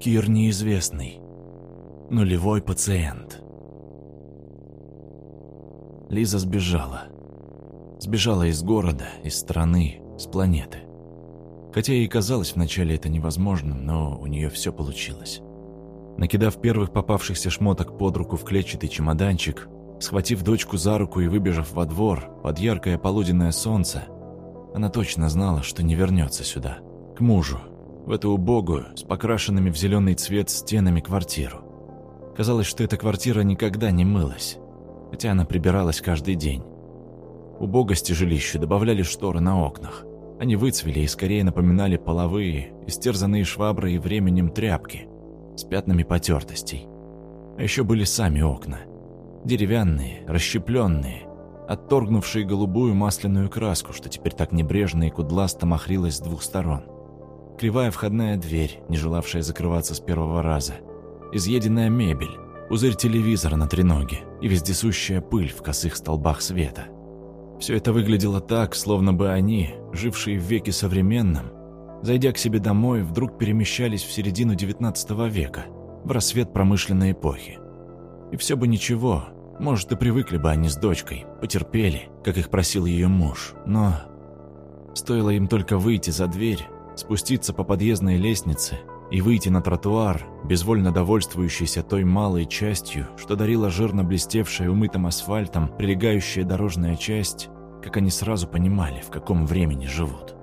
Кир неизвестный. Нулевой пациент. Лиза сбежала. Сбежала из города, из страны, с планеты. Хотя ей казалось вначале это невозможным, но у нее все получилось. Накидав первых попавшихся шмоток под руку в клетчатый чемоданчик, схватив дочку за руку и выбежав во двор под яркое полуденное солнце, она точно знала, что не вернется сюда, к мужу, в эту убогую, с покрашенными в зеленый цвет стенами квартиру. Казалось, что эта квартира никогда не мылась, хотя она прибиралась каждый день. Убогости жилища добавляли шторы на окнах. Они выцвели и скорее напоминали половые, истерзанные шваброй и временем тряпки, с пятнами потертостей. А еще были сами окна. Деревянные, расщепленные, отторгнувшие голубую масляную краску, что теперь так небрежно и кудласто махрилась с двух сторон. Кривая входная дверь, не желавшая закрываться с первого раза. Изъеденная мебель, пузырь телевизора на треноге и вездесущая пыль в косых столбах света. Все это выглядело так, словно бы они, жившие в веке современном, зайдя к себе домой, вдруг перемещались в середину XIX века, в рассвет промышленной эпохи. И все бы ничего, может, и привыкли бы они с дочкой, потерпели, как их просил ее муж, но... Стоило им только выйти за дверь, спуститься по подъездной лестнице и выйти на тротуар, безвольно довольствующийся той малой частью, что дарила жирно блестевшая умытым асфальтом прилегающая дорожная часть, как они сразу понимали, в каком времени живут.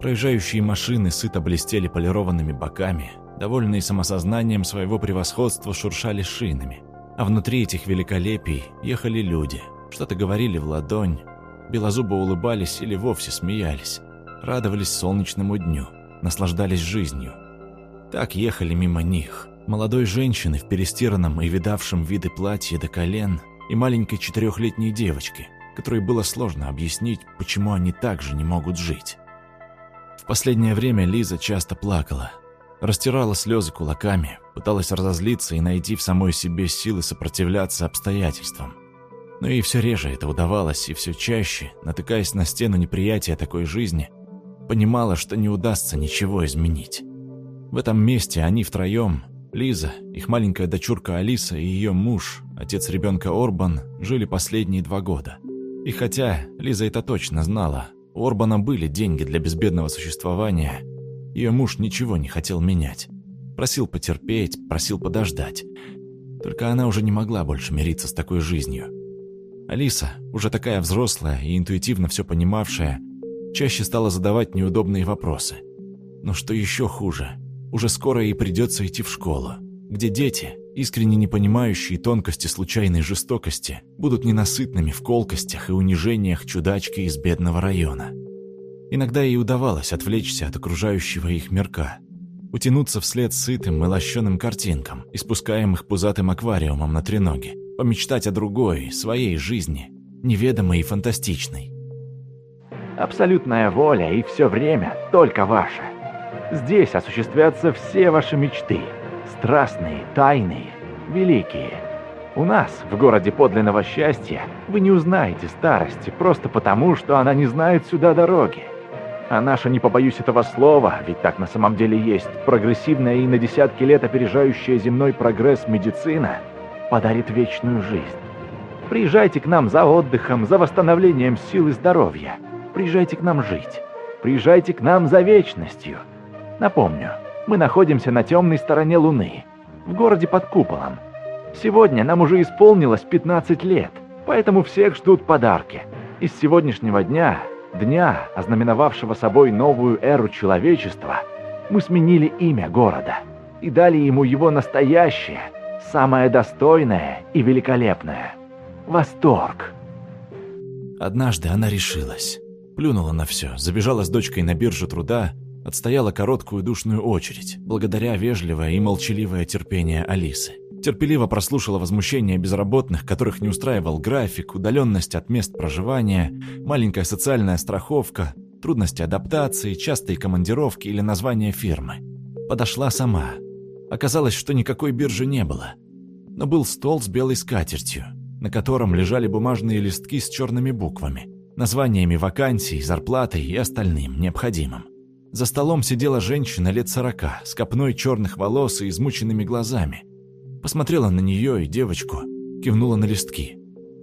Проезжающие машины сыто блестели полированными боками, довольные самосознанием своего превосходства шуршали шинами, а внутри этих великолепий ехали люди, что-то говорили в ладонь, белозубо улыбались или вовсе смеялись, радовались солнечному дню, наслаждались жизнью. Так ехали мимо них. Молодой женщины в перестиранном и видавшем виды платье до колен и маленькой четырехлетней девочки, которой было сложно объяснить, почему они так же не могут жить. В последнее время Лиза часто плакала, растирала слезы кулаками, пыталась разозлиться и найти в самой себе силы сопротивляться обстоятельствам. Но ей все реже это удавалось, и все чаще, натыкаясь на стену неприятия такой жизни, понимала, что не удастся ничего изменить. В этом месте они втроем, Лиза, их маленькая дочурка Алиса и ее муж, отец ребенка Орбан, жили последние два года. И хотя Лиза это точно знала, у Орбана были деньги для безбедного существования, ее муж ничего не хотел менять. Просил потерпеть, просил подождать. Только она уже не могла больше мириться с такой жизнью. Алиса, уже такая взрослая и интуитивно все понимавшая, чаще стала задавать неудобные вопросы. Но что еще хуже, уже скоро ей придется идти в школу, где дети, искренне не понимающие тонкости случайной жестокости, будут ненасытными в колкостях и унижениях чудачки из бедного района. Иногда ей удавалось отвлечься от окружающего их мирка, утянуться вслед сытым и лощеным картинкам, испускаемых пузатым аквариумом на треноге, помечтать о другой, своей жизни, неведомой и фантастичной. Абсолютная воля и все время только ваша. Здесь осуществятся все ваши мечты. Страстные, тайные, великие. У нас, в городе подлинного счастья, вы не узнаете старости, просто потому, что она не знает сюда дороги. А наша, не побоюсь этого слова, ведь так на самом деле есть, прогрессивная и на десятки лет опережающая земной прогресс медицина, подарит вечную жизнь. Приезжайте к нам за отдыхом, за восстановлением сил и здоровья. Приезжайте к нам жить. Приезжайте к нам за вечностью. Напомню, мы находимся на темной стороне Луны, в городе под куполом. Сегодня нам уже исполнилось 15 лет, поэтому всех ждут подарки. Из сегодняшнего дня, дня, ознаменовавшего собой новую эру человечества, мы сменили имя города и дали ему его настоящее, самое достойное и великолепное – восторг. Однажды она решилась. Плюнула на все, забежала с дочкой на биржу труда, отстояла короткую душную очередь, благодаря вежливое и молчаливое терпение Алисы. Терпеливо прослушала возмущение безработных, которых не устраивал график, удаленность от мест проживания, маленькая социальная страховка, трудности адаптации, частые командировки или название фирмы. Подошла сама. Оказалось, что никакой биржи не было. Но был стол с белой скатертью, на котором лежали бумажные листки с черными буквами – названиями вакансий, зарплатой и остальным необходимым. За столом сидела женщина лет сорока, с копной черных волос и измученными глазами. Посмотрела на нее и девочку, кивнула на листки.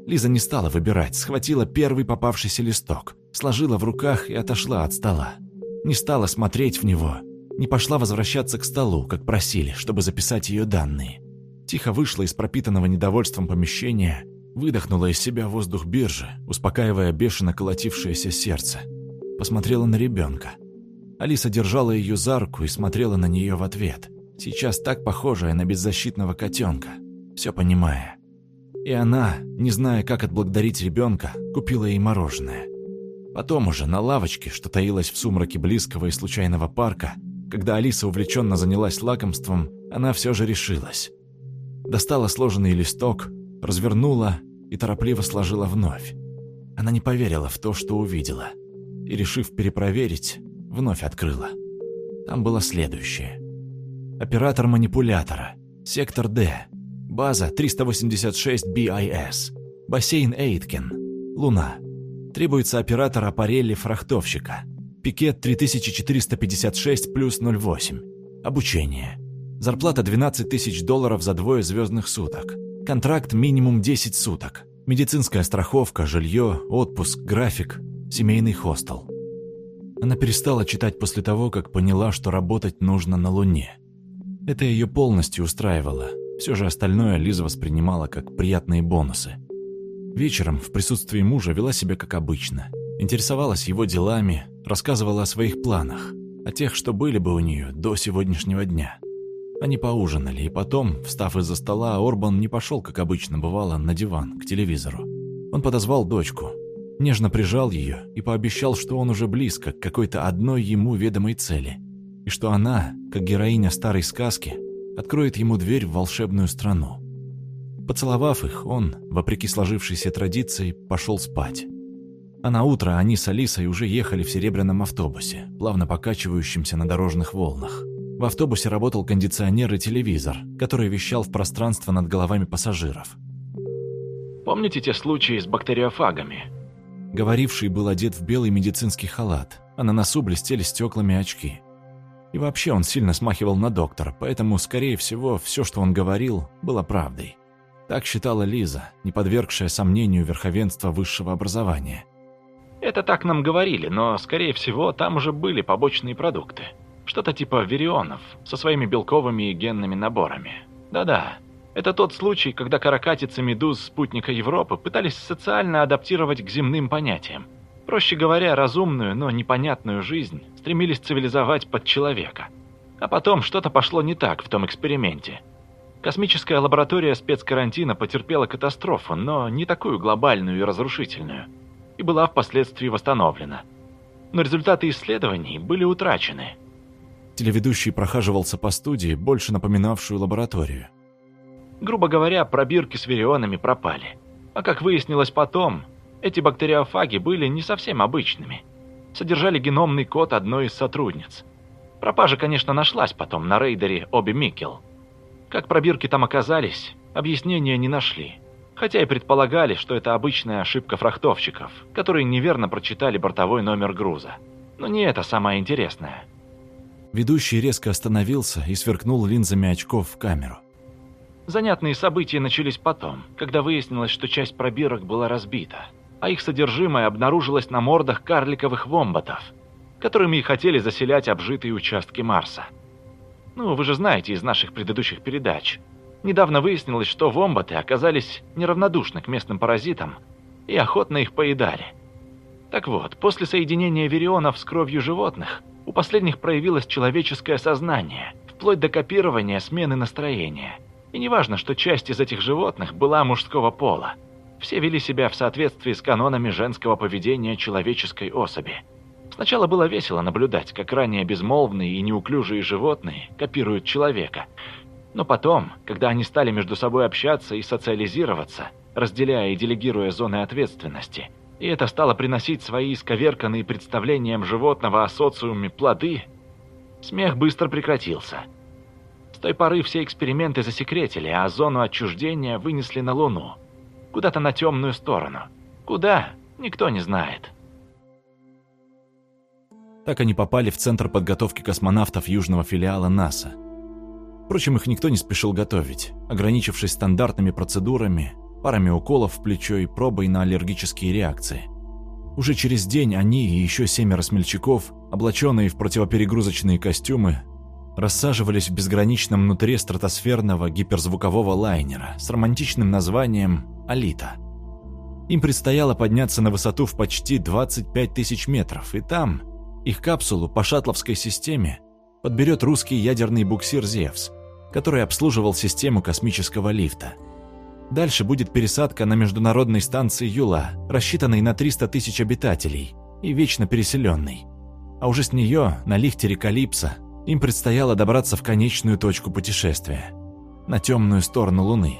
Лиза не стала выбирать, схватила первый попавшийся листок, сложила в руках и отошла от стола. Не стала смотреть в него, не пошла возвращаться к столу, как просили, чтобы записать ее данные. Тихо вышла из пропитанного недовольством помещения, выдохнула из себя воздух биржи, успокаивая бешено колотившееся сердце. Посмотрела на ребенка. Алиса держала ее за руку и смотрела на нее в ответ, сейчас так похожая на беззащитного котенка, все понимая. И она, не зная, как отблагодарить ребенка, купила ей мороженое. Потом уже на лавочке, что таилась в сумраке близкого и случайного парка, когда Алиса увлеченно занялась лакомством, она все же решилась. Достала сложенный листок, развернула и торопливо сложила вновь. Она не поверила в то, что увидела, и, решив перепроверить, вновь открыла. Там было следующее. Оператор манипулятора, сектор D, база 386 BIS, бассейн Эйткен, Луна. Требуется оператор аппарели-фрахтовщика, пикет 3456 плюс 08, обучение. Зарплата 12 тысяч долларов за двое звездных суток. Контракт минимум 10 суток. Медицинская страховка, жилье, отпуск, график, семейный хостел. Она перестала читать после того, как поняла, что работать нужно на Луне. Это ее полностью устраивало. Все же остальное Лиза воспринимала как приятные бонусы. Вечером в присутствии мужа вела себя как обычно. Интересовалась его делами, рассказывала о своих планах, о тех, что были бы у нее до сегодняшнего дня. Они поужинали, и потом, встав из-за стола, Орбан не пошел, как обычно бывало, на диван, к телевизору. Он подозвал дочку, нежно прижал ее и пообещал, что он уже близко к какой-то одной ему ведомой цели, и что она, как героиня старой сказки, откроет ему дверь в волшебную страну. Поцеловав их, он, вопреки сложившейся традиции, пошел спать. А на утро они с Алисой уже ехали в серебряном автобусе, плавно покачивающемся на дорожных волнах. В автобусе работал кондиционер и телевизор, который вещал в пространство над головами пассажиров. Помните те случаи с бактериофагами? Говоривший был одет в белый медицинский халат, а на носу блестели стеклами очки. И вообще он сильно смахивал на доктора, поэтому, скорее всего, все, что он говорил, было правдой. Так считала Лиза, не подвергшая сомнению верховенства высшего образования. Это так нам говорили, но, скорее всего, там уже были побочные продукты. Что-то типа вирионов, со своими белковыми и генными наборами. Да-да, это тот случай, когда каракатицы медуз спутника Европы пытались социально адаптировать к земным понятиям. Проще говоря, разумную, но непонятную жизнь стремились цивилизовать под человека. А потом что-то пошло не так в том эксперименте. Космическая лаборатория спецкарантина потерпела катастрофу, но не такую глобальную и разрушительную, и была впоследствии восстановлена. Но результаты исследований были утрачены – Телеведущий прохаживался по студии, больше напоминавшую лабораторию. Грубо говоря, пробирки с вирионами пропали. А как выяснилось потом, эти бактериофаги были не совсем обычными. Содержали геномный код одной из сотрудниц. Пропажа, конечно, нашлась потом на рейдере Оби Микел. Как пробирки там оказались, объяснения не нашли. Хотя и предполагали, что это обычная ошибка фрахтовщиков, которые неверно прочитали бортовой номер груза. Но не это самое интересное. Ведущий резко остановился и сверкнул линзами очков в камеру. Занятные события начались потом, когда выяснилось, что часть пробирок была разбита, а их содержимое обнаружилось на мордах карликовых вомбатов, которыми и хотели заселять обжитые участки Марса. Ну, вы же знаете из наших предыдущих передач. Недавно выяснилось, что вомбаты оказались неравнодушны к местным паразитам и охотно их поедали. Так вот, после соединения вирионов с кровью животных – у последних проявилось человеческое сознание, вплоть до копирования смены настроения. И неважно, что часть из этих животных была мужского пола. Все вели себя в соответствии с канонами женского поведения человеческой особи. Сначала было весело наблюдать, как ранее безмолвные и неуклюжие животные копируют человека. Но потом, когда они стали между собой общаться и социализироваться, разделяя и делегируя зоны ответственности – и это стало приносить свои исковерканные представлениям животного о социуме плоды, смех быстро прекратился. С той поры все эксперименты засекретили, а зону отчуждения вынесли на Луну. Куда-то на темную сторону. Куда? Никто не знает. Так они попали в Центр подготовки космонавтов южного филиала НАСА. Впрочем, их никто не спешил готовить, ограничившись стандартными процедурами, парами уколов в плечо и пробой на аллергические реакции. Уже через день они и еще семеро смельчаков, облаченные в противоперегрузочные костюмы, рассаживались в безграничном внутри стратосферного гиперзвукового лайнера с романтичным названием «Алита». Им предстояло подняться на высоту в почти 25 тысяч метров, и там их капсулу по шаттловской системе подберет русский ядерный буксир «Зевс», который обслуживал систему космического лифта. Дальше будет пересадка на международной станции Юла, рассчитанной на 300 тысяч обитателей и вечно переселенной. А уже с нее, на лихтере Калипсо, им предстояло добраться в конечную точку путешествия – на темную сторону Луны.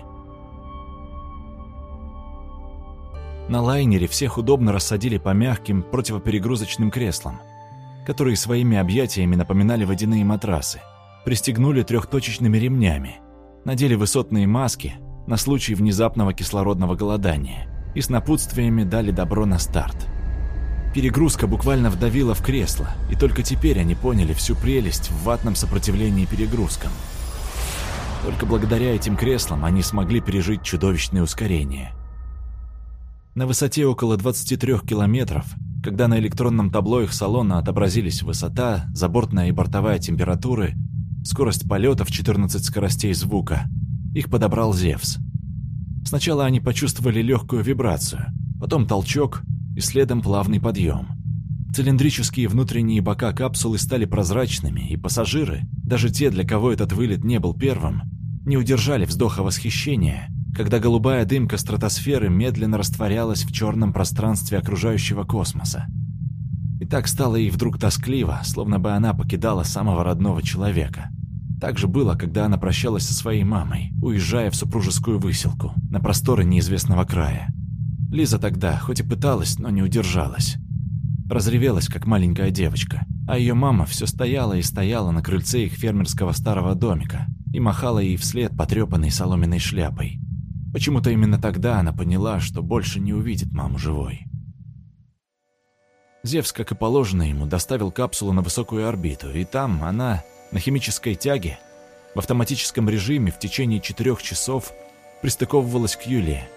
На лайнере всех удобно рассадили по мягким противоперегрузочным креслам, которые своими объятиями напоминали водяные матрасы, пристегнули трехточечными ремнями, надели высотные маски на случай внезапного кислородного голодания и с напутствиями дали добро на старт. Перегрузка буквально вдавила в кресло, и только теперь они поняли всю прелесть в ватном сопротивлении перегрузкам. Только благодаря этим креслам они смогли пережить чудовищное ускорение. На высоте около 23 километров, когда на электронном табло их салона отобразились высота, забортная и бортовая температуры, скорость полета в 14 скоростей звука, их подобрал Зевс. Сначала они почувствовали легкую вибрацию, потом толчок и следом плавный подъем. Цилиндрические внутренние бока капсулы стали прозрачными, и пассажиры, даже те, для кого этот вылет не был первым, не удержали вздоха восхищения, когда голубая дымка стратосферы медленно растворялась в черном пространстве окружающего космоса. И так стало ей вдруг тоскливо, словно бы она покидала самого родного человека. Так же было, когда она прощалась со своей мамой, уезжая в супружескую выселку, на просторы неизвестного края. Лиза тогда, хоть и пыталась, но не удержалась. Разревелась, как маленькая девочка, а ее мама все стояла и стояла на крыльце их фермерского старого домика и махала ей вслед потрепанной соломенной шляпой. Почему-то именно тогда она поняла, что больше не увидит маму живой. Зевс, как и положено ему, доставил капсулу на высокую орбиту, и там она, на химической тяге, в автоматическом режиме в течение четырех часов пристыковывалась к Юлии,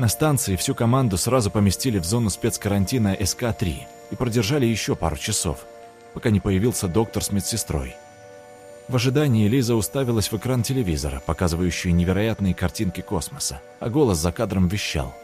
на станции всю команду сразу поместили в зону спецкарантина СК-3 и продержали еще пару часов, пока не появился доктор с медсестрой. В ожидании Лиза уставилась в экран телевизора, показывающий невероятные картинки космоса, а голос за кадром вещал.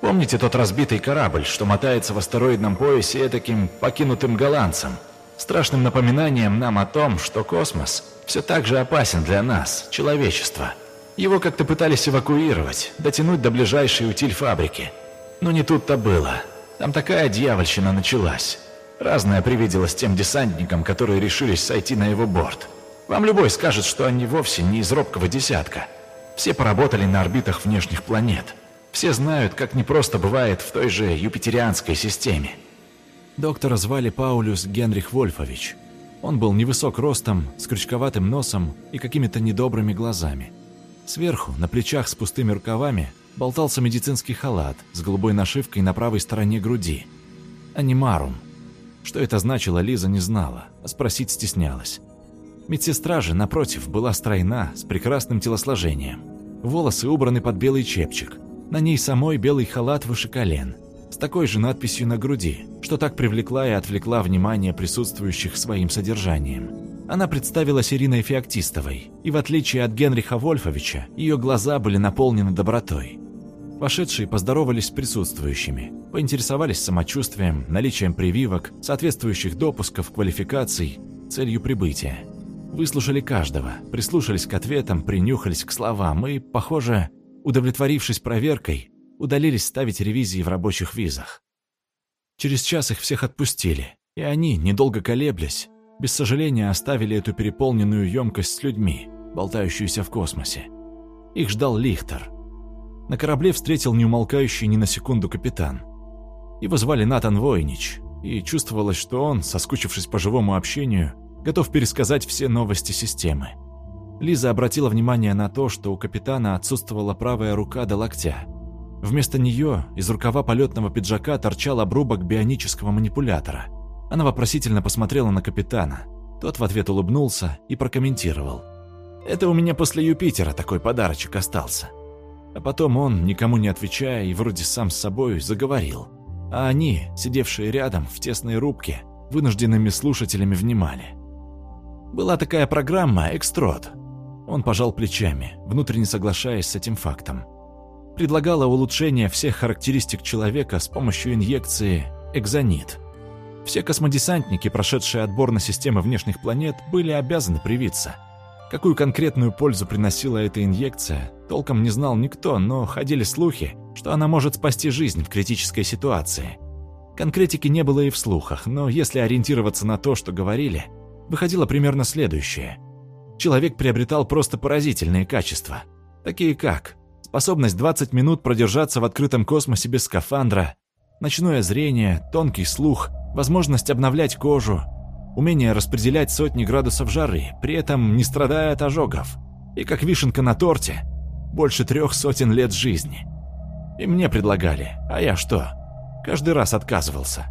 «Помните тот разбитый корабль, что мотается в астероидном поясе таким покинутым голландцем? Страшным напоминанием нам о том, что космос все так же опасен для нас, человечества». Его как-то пытались эвакуировать, дотянуть до ближайшей утиль фабрики. Но не тут-то было. Там такая дьявольщина началась. Разное привиделось тем десантникам, которые решились сойти на его борт. Вам любой скажет, что они вовсе не из робкого десятка. Все поработали на орбитах внешних планет. Все знают, как непросто бывает в той же юпитерианской системе. Доктора звали Паулюс Генрих Вольфович. Он был невысок ростом, с крючковатым носом и какими-то недобрыми глазами. Сверху, на плечах с пустыми рукавами, болтался медицинский халат с голубой нашивкой на правой стороне груди. Анимарум. Что это значило, Лиза не знала, а спросить стеснялась. Медсестра же, напротив, была стройна, с прекрасным телосложением. Волосы убраны под белый чепчик. На ней самой белый халат выше колен, с такой же надписью на груди, что так привлекла и отвлекла внимание присутствующих своим содержанием. Она представилась Ириной Феоктистовой, и в отличие от Генриха Вольфовича, ее глаза были наполнены добротой. Вошедшие поздоровались с присутствующими, поинтересовались самочувствием, наличием прививок, соответствующих допусков, квалификаций, целью прибытия. Выслушали каждого, прислушались к ответам, принюхались к словам и, похоже, удовлетворившись проверкой, удалились ставить ревизии в рабочих визах. Через час их всех отпустили, и они, недолго колеблясь, без сожаления оставили эту переполненную емкость с людьми, болтающуюся в космосе. Их ждал Лихтер. На корабле встретил неумолкающий ни на секунду капитан. Его звали Натан Войнич, и чувствовалось, что он, соскучившись по живому общению, готов пересказать все новости системы. Лиза обратила внимание на то, что у капитана отсутствовала правая рука до локтя. Вместо нее из рукава полетного пиджака торчал обрубок бионического манипулятора – Она вопросительно посмотрела на капитана. Тот в ответ улыбнулся и прокомментировал. «Это у меня после Юпитера такой подарочек остался». А потом он, никому не отвечая и вроде сам с собой, заговорил. А они, сидевшие рядом в тесной рубке, вынужденными слушателями внимали. Была такая программа «Экстрод». Он пожал плечами, внутренне соглашаясь с этим фактом. Предлагала улучшение всех характеристик человека с помощью инъекции «Экзонит». Все космодесантники, прошедшие отбор на системы внешних планет, были обязаны привиться. Какую конкретную пользу приносила эта инъекция, толком не знал никто, но ходили слухи, что она может спасти жизнь в критической ситуации. Конкретики не было и в слухах, но если ориентироваться на то, что говорили, выходило примерно следующее. Человек приобретал просто поразительные качества, такие как способность 20 минут продержаться в открытом космосе без скафандра, ночное зрение, тонкий слух, возможность обновлять кожу, умение распределять сотни градусов жары, при этом не страдая от ожогов, и как вишенка на торте, больше трех сотен лет жизни. И мне предлагали, а я что? Каждый раз отказывался.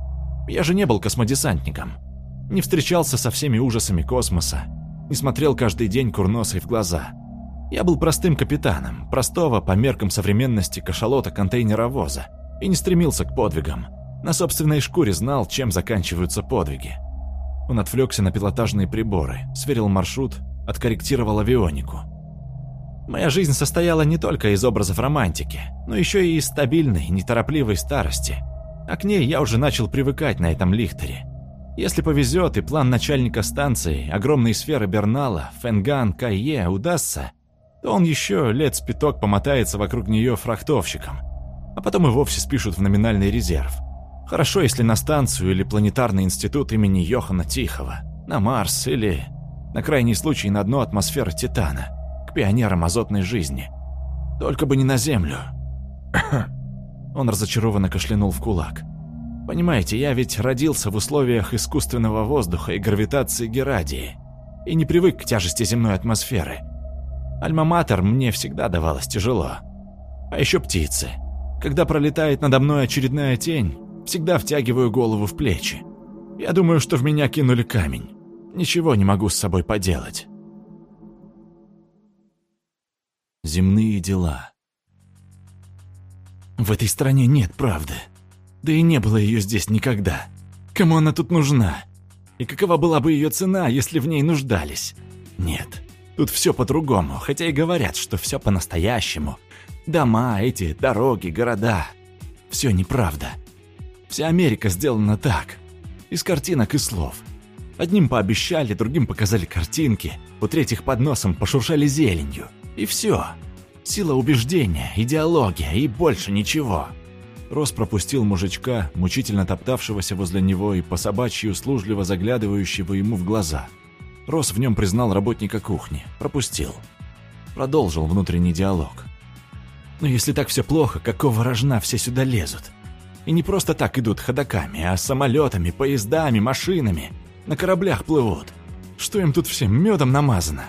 Я же не был космодесантником. Не встречался со всеми ужасами космоса, не смотрел каждый день курносой в глаза. Я был простым капитаном, простого по меркам современности кашалота контейнеровоза, и не стремился к подвигам. На собственной шкуре знал, чем заканчиваются подвиги. Он отвлекся на пилотажные приборы, сверил маршрут, откорректировал авионику. Моя жизнь состояла не только из образов романтики, но еще и из стабильной, неторопливой старости. А к ней я уже начал привыкать на этом лихтере. Если повезет и план начальника станции, огромной сферы Бернала, Фенган, Кайе удастся, то он еще лет с пяток помотается вокруг нее фрахтовщиком, а потом и вовсе спишут в номинальный резерв. Хорошо, если на станцию или планетарный институт имени Йохана Тихого, на Марс или, на крайний случай, на дно атмосферы Титана, к пионерам азотной жизни. Только бы не на Землю. Он разочарованно кашлянул в кулак. Понимаете, я ведь родился в условиях искусственного воздуха и гравитации Герадии и не привык к тяжести земной атмосферы. Альма-Матер мне всегда давалось тяжело. А еще птицы. Когда пролетает надо мной очередная тень, всегда втягиваю голову в плечи. Я думаю, что в меня кинули камень. Ничего не могу с собой поделать. Земные дела. В этой стране нет правды. Да и не было ее здесь никогда. Кому она тут нужна? И какова была бы ее цена, если в ней нуждались? Нет, тут все по-другому, хотя и говорят, что все по-настоящему. Дома эти, дороги, города. Все неправда. Вся Америка сделана так. Из картинок и слов. Одним пообещали, другим показали картинки, у третьих под носом пошуршали зеленью. И все. Сила убеждения, идеология и больше ничего. Рос пропустил мужичка, мучительно топтавшегося возле него и по собачьи услужливо заглядывающего ему в глаза. Рос в нем признал работника кухни. Пропустил. Продолжил внутренний диалог. «Но если так все плохо, какого рожна все сюда лезут? И не просто так идут ходаками, а самолетами, поездами, машинами. На кораблях плывут. Что им тут всем медом намазано?»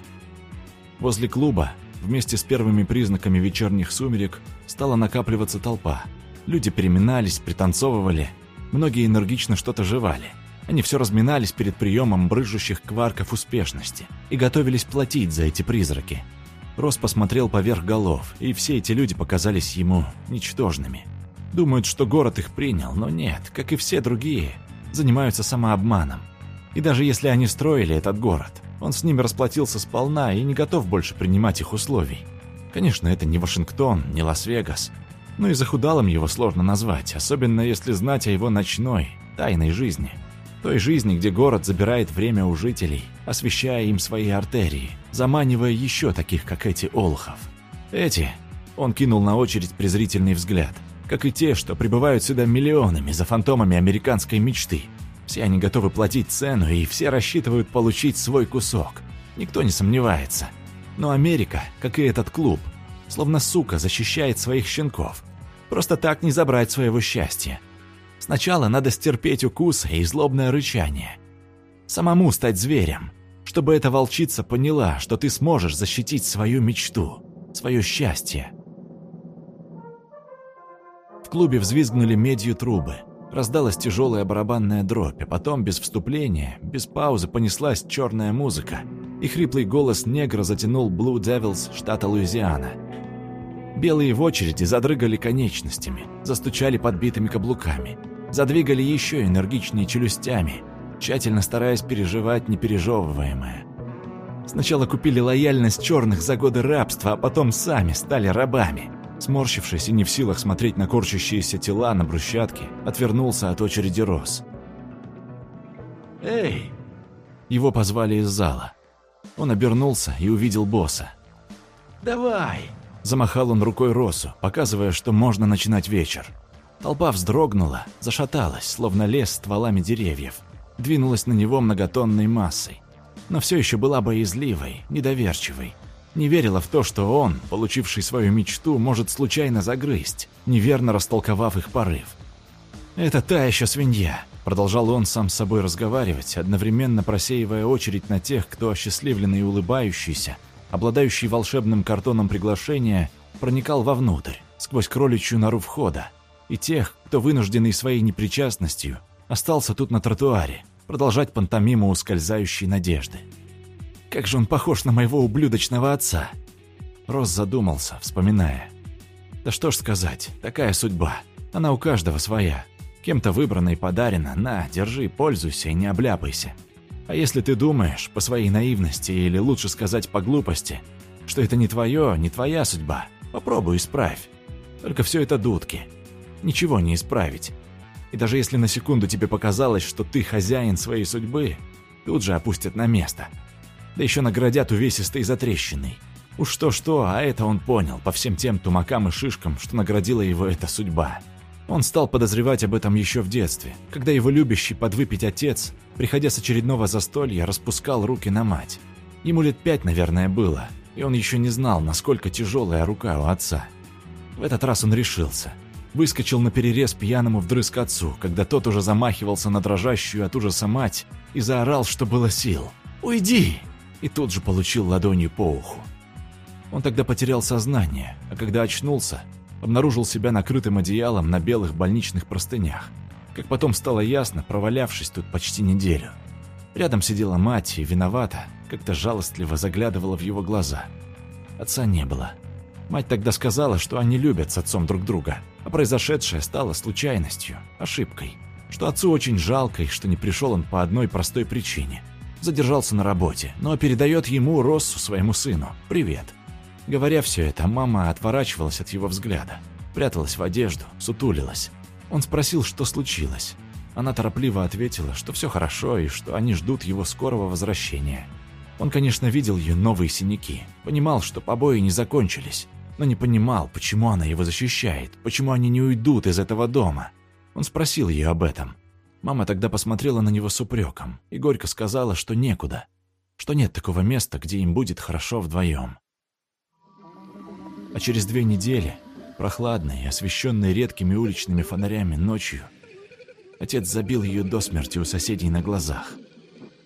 Возле клуба, вместе с первыми признаками вечерних сумерек, стала накапливаться толпа – Люди переминались, пританцовывали, многие энергично что-то жевали. Они все разминались перед приемом брыжущих кварков успешности и готовились платить за эти призраки. Рос посмотрел поверх голов, и все эти люди показались ему ничтожными. Думают, что город их принял, но нет, как и все другие, занимаются самообманом. И даже если они строили этот город, он с ними расплатился сполна и не готов больше принимать их условий. Конечно, это не Вашингтон, не Лас-Вегас, но и захудалым его сложно назвать, особенно если знать о его ночной, тайной жизни. Той жизни, где город забирает время у жителей, освещая им свои артерии, заманивая еще таких, как эти олхов. Эти, он кинул на очередь презрительный взгляд, как и те, что прибывают сюда миллионами за фантомами американской мечты. Все они готовы платить цену, и все рассчитывают получить свой кусок. Никто не сомневается. Но Америка, как и этот клуб, словно сука защищает своих щенков, Просто так не забрать своего счастья. Сначала надо стерпеть укусы и злобное рычание. Самому стать зверем, чтобы эта волчица поняла, что ты сможешь защитить свою мечту, свое счастье. В клубе взвизгнули медью трубы. Раздалась тяжелая барабанная дробь, а потом, без вступления, без паузы понеслась черная музыка, и хриплый голос негра затянул Blue Devils штата Луизиана. Белые в очереди задрыгали конечностями, застучали подбитыми каблуками, задвигали еще энергичнее челюстями, тщательно стараясь переживать непережевываемое. Сначала купили лояльность черных за годы рабства, а потом сами стали рабами. Сморщившись и не в силах смотреть на корчащиеся тела на брусчатке, отвернулся от очереди роз. «Эй!» Его позвали из зала. Он обернулся и увидел босса. «Давай!» Замахал он рукой Росу, показывая, что можно начинать вечер. Толпа вздрогнула, зашаталась, словно лес стволами деревьев. Двинулась на него многотонной массой. Но все еще была боязливой, недоверчивой. Не верила в то, что он, получивший свою мечту, может случайно загрызть, неверно растолковав их порыв. «Это та еще свинья», — продолжал он сам с собой разговаривать, одновременно просеивая очередь на тех, кто осчастливленный и улыбающийся, обладающий волшебным картоном приглашения, проникал вовнутрь, сквозь кроличью нору входа, и тех, кто, вынужденный своей непричастностью, остался тут на тротуаре, продолжать пантомиму ускользающей надежды. Как же он похож на моего ублюдочного отца!» Рос задумался, вспоминая. «Да что ж сказать, такая судьба. Она у каждого своя. Кем-то выбрана и подарена. На, держи, пользуйся и не обляпайся. А если ты думаешь, по своей наивности, или лучше сказать по глупости, что это не твое, не твоя судьба, попробуй исправь. Только все это дудки. Ничего не исправить. И даже если на секунду тебе показалось, что ты хозяин своей судьбы, тут же опустят на место – да еще наградят увесистой затрещиной. Уж что-что, а это он понял по всем тем тумакам и шишкам, что наградила его эта судьба. Он стал подозревать об этом еще в детстве, когда его любящий подвыпить отец, приходя с очередного застолья, распускал руки на мать. Ему лет пять, наверное, было, и он еще не знал, насколько тяжелая рука у отца. В этот раз он решился. Выскочил на перерез пьяному вдрызг отцу, когда тот уже замахивался на дрожащую от ужаса мать и заорал, что было сил. «Уйди!» и тут же получил ладонью по уху. Он тогда потерял сознание, а когда очнулся, обнаружил себя накрытым одеялом на белых больничных простынях. Как потом стало ясно, провалявшись тут почти неделю. Рядом сидела мать и виновата, как-то жалостливо заглядывала в его глаза. Отца не было. Мать тогда сказала, что они любят с отцом друг друга, а произошедшее стало случайностью, ошибкой. Что отцу очень жалко и что не пришел он по одной простой причине – Задержался на работе, но передает ему Россу, своему сыну, привет. Говоря все это, мама отворачивалась от его взгляда, пряталась в одежду, сутулилась. Он спросил, что случилось. Она торопливо ответила, что все хорошо и что они ждут его скорого возвращения. Он, конечно, видел ее новые синяки, понимал, что побои не закончились, но не понимал, почему она его защищает, почему они не уйдут из этого дома. Он спросил ее об этом, Мама тогда посмотрела на него с упреком и горько сказала, что некуда, что нет такого места, где им будет хорошо вдвоем. А через две недели, прохладной освещенной редкими уличными фонарями ночью, отец забил ее до смерти у соседей на глазах.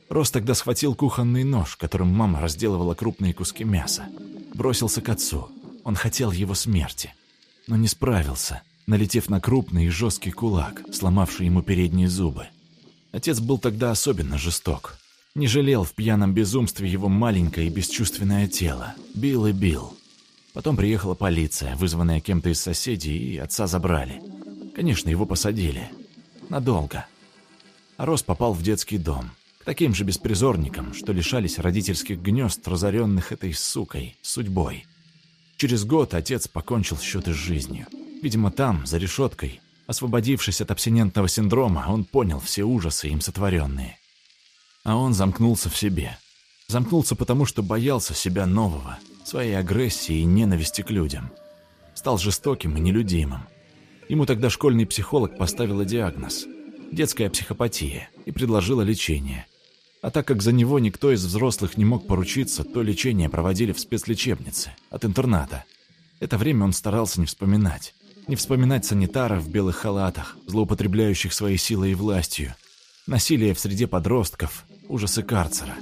Рос тогда схватил кухонный нож, которым мама разделывала крупные куски мяса. Бросился к отцу. Он хотел его смерти, но не справился – налетев на крупный и жесткий кулак, сломавший ему передние зубы. Отец был тогда особенно жесток. Не жалел в пьяном безумстве его маленькое и бесчувственное тело. Бил и бил. Потом приехала полиция, вызванная кем-то из соседей, и отца забрали. Конечно, его посадили. Надолго. А Рос попал в детский дом. К таким же беспризорникам, что лишались родительских гнезд, разоренных этой сукой, судьбой. Через год отец покончил счеты с жизнью. Видимо, там, за решеткой, освободившись от абстинентного синдрома, он понял все ужасы, им сотворенные. А он замкнулся в себе. Замкнулся потому, что боялся себя нового, своей агрессии и ненависти к людям. Стал жестоким и нелюдимым. Ему тогда школьный психолог поставила диагноз – детская психопатия, и предложила лечение. А так как за него никто из взрослых не мог поручиться, то лечение проводили в спецлечебнице, от интерната. Это время он старался не вспоминать. Не вспоминать санитаров в белых халатах, злоупотребляющих своей силой и властью, насилие в среде подростков, ужасы карцера.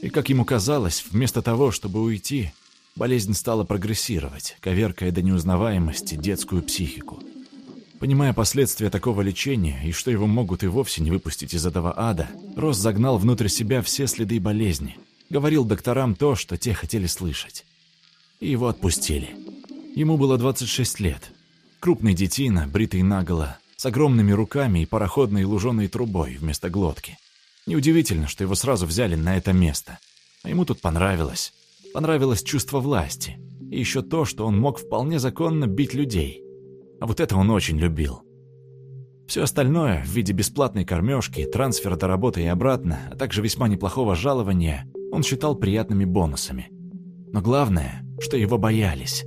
И, как ему казалось, вместо того, чтобы уйти, болезнь стала прогрессировать, коверкая до неузнаваемости детскую психику. Понимая последствия такого лечения и что его могут и вовсе не выпустить из этого ада, Росс загнал внутрь себя все следы болезни, говорил докторам то, что те хотели слышать. И его отпустили. Ему было 26 лет. Крупный детина, бритый наголо, с огромными руками и пароходной луженой трубой вместо глотки. Неудивительно, что его сразу взяли на это место. А ему тут понравилось. Понравилось чувство власти. И еще то, что он мог вполне законно бить людей. А вот это он очень любил. Все остальное в виде бесплатной кормежки, трансфера до работы и обратно, а также весьма неплохого жалования, он считал приятными бонусами. Но главное, что его боялись.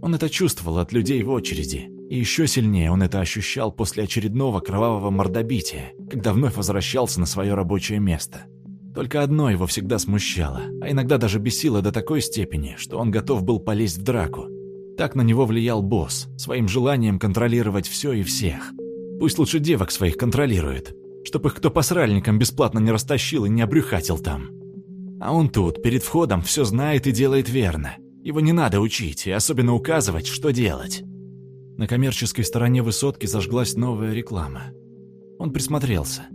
Он это чувствовал от людей в очереди, и еще сильнее он это ощущал после очередного кровавого мордобития, когда вновь возвращался на свое рабочее место. Только одно его всегда смущало, а иногда даже бесило до такой степени, что он готов был полезть в драку. Так на него влиял босс, своим желанием контролировать все и всех. Пусть лучше девок своих контролирует, чтоб их кто посральником бесплатно не растащил и не обрюхатил там. А он тут, перед входом, все знает и делает верно. Его не надо учить и особенно указывать, что делать. На коммерческой стороне высотки зажглась новая реклама. Он присмотрелся.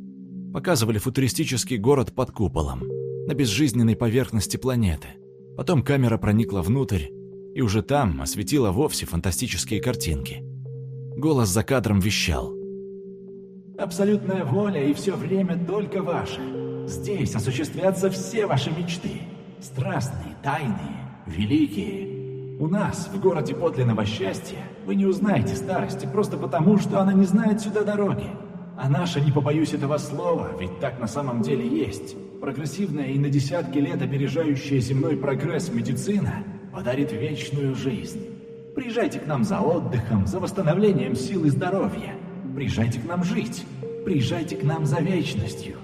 Показывали футуристический город под куполом, на безжизненной поверхности планеты. Потом камера проникла внутрь, и уже там осветила вовсе фантастические картинки. Голос за кадром вещал. «Абсолютная воля и все время только ваше. Здесь осуществятся все ваши мечты. Страстные, тайные, великие. У нас, в городе подлинного счастья, вы не узнаете старости просто потому, что она не знает сюда дороги. А наша, не побоюсь этого слова, ведь так на самом деле есть, прогрессивная и на десятки лет опережающая земной прогресс медицина подарит вечную жизнь. Приезжайте к нам за отдыхом, за восстановлением сил и здоровья. Приезжайте к нам жить. Приезжайте к нам за вечностью.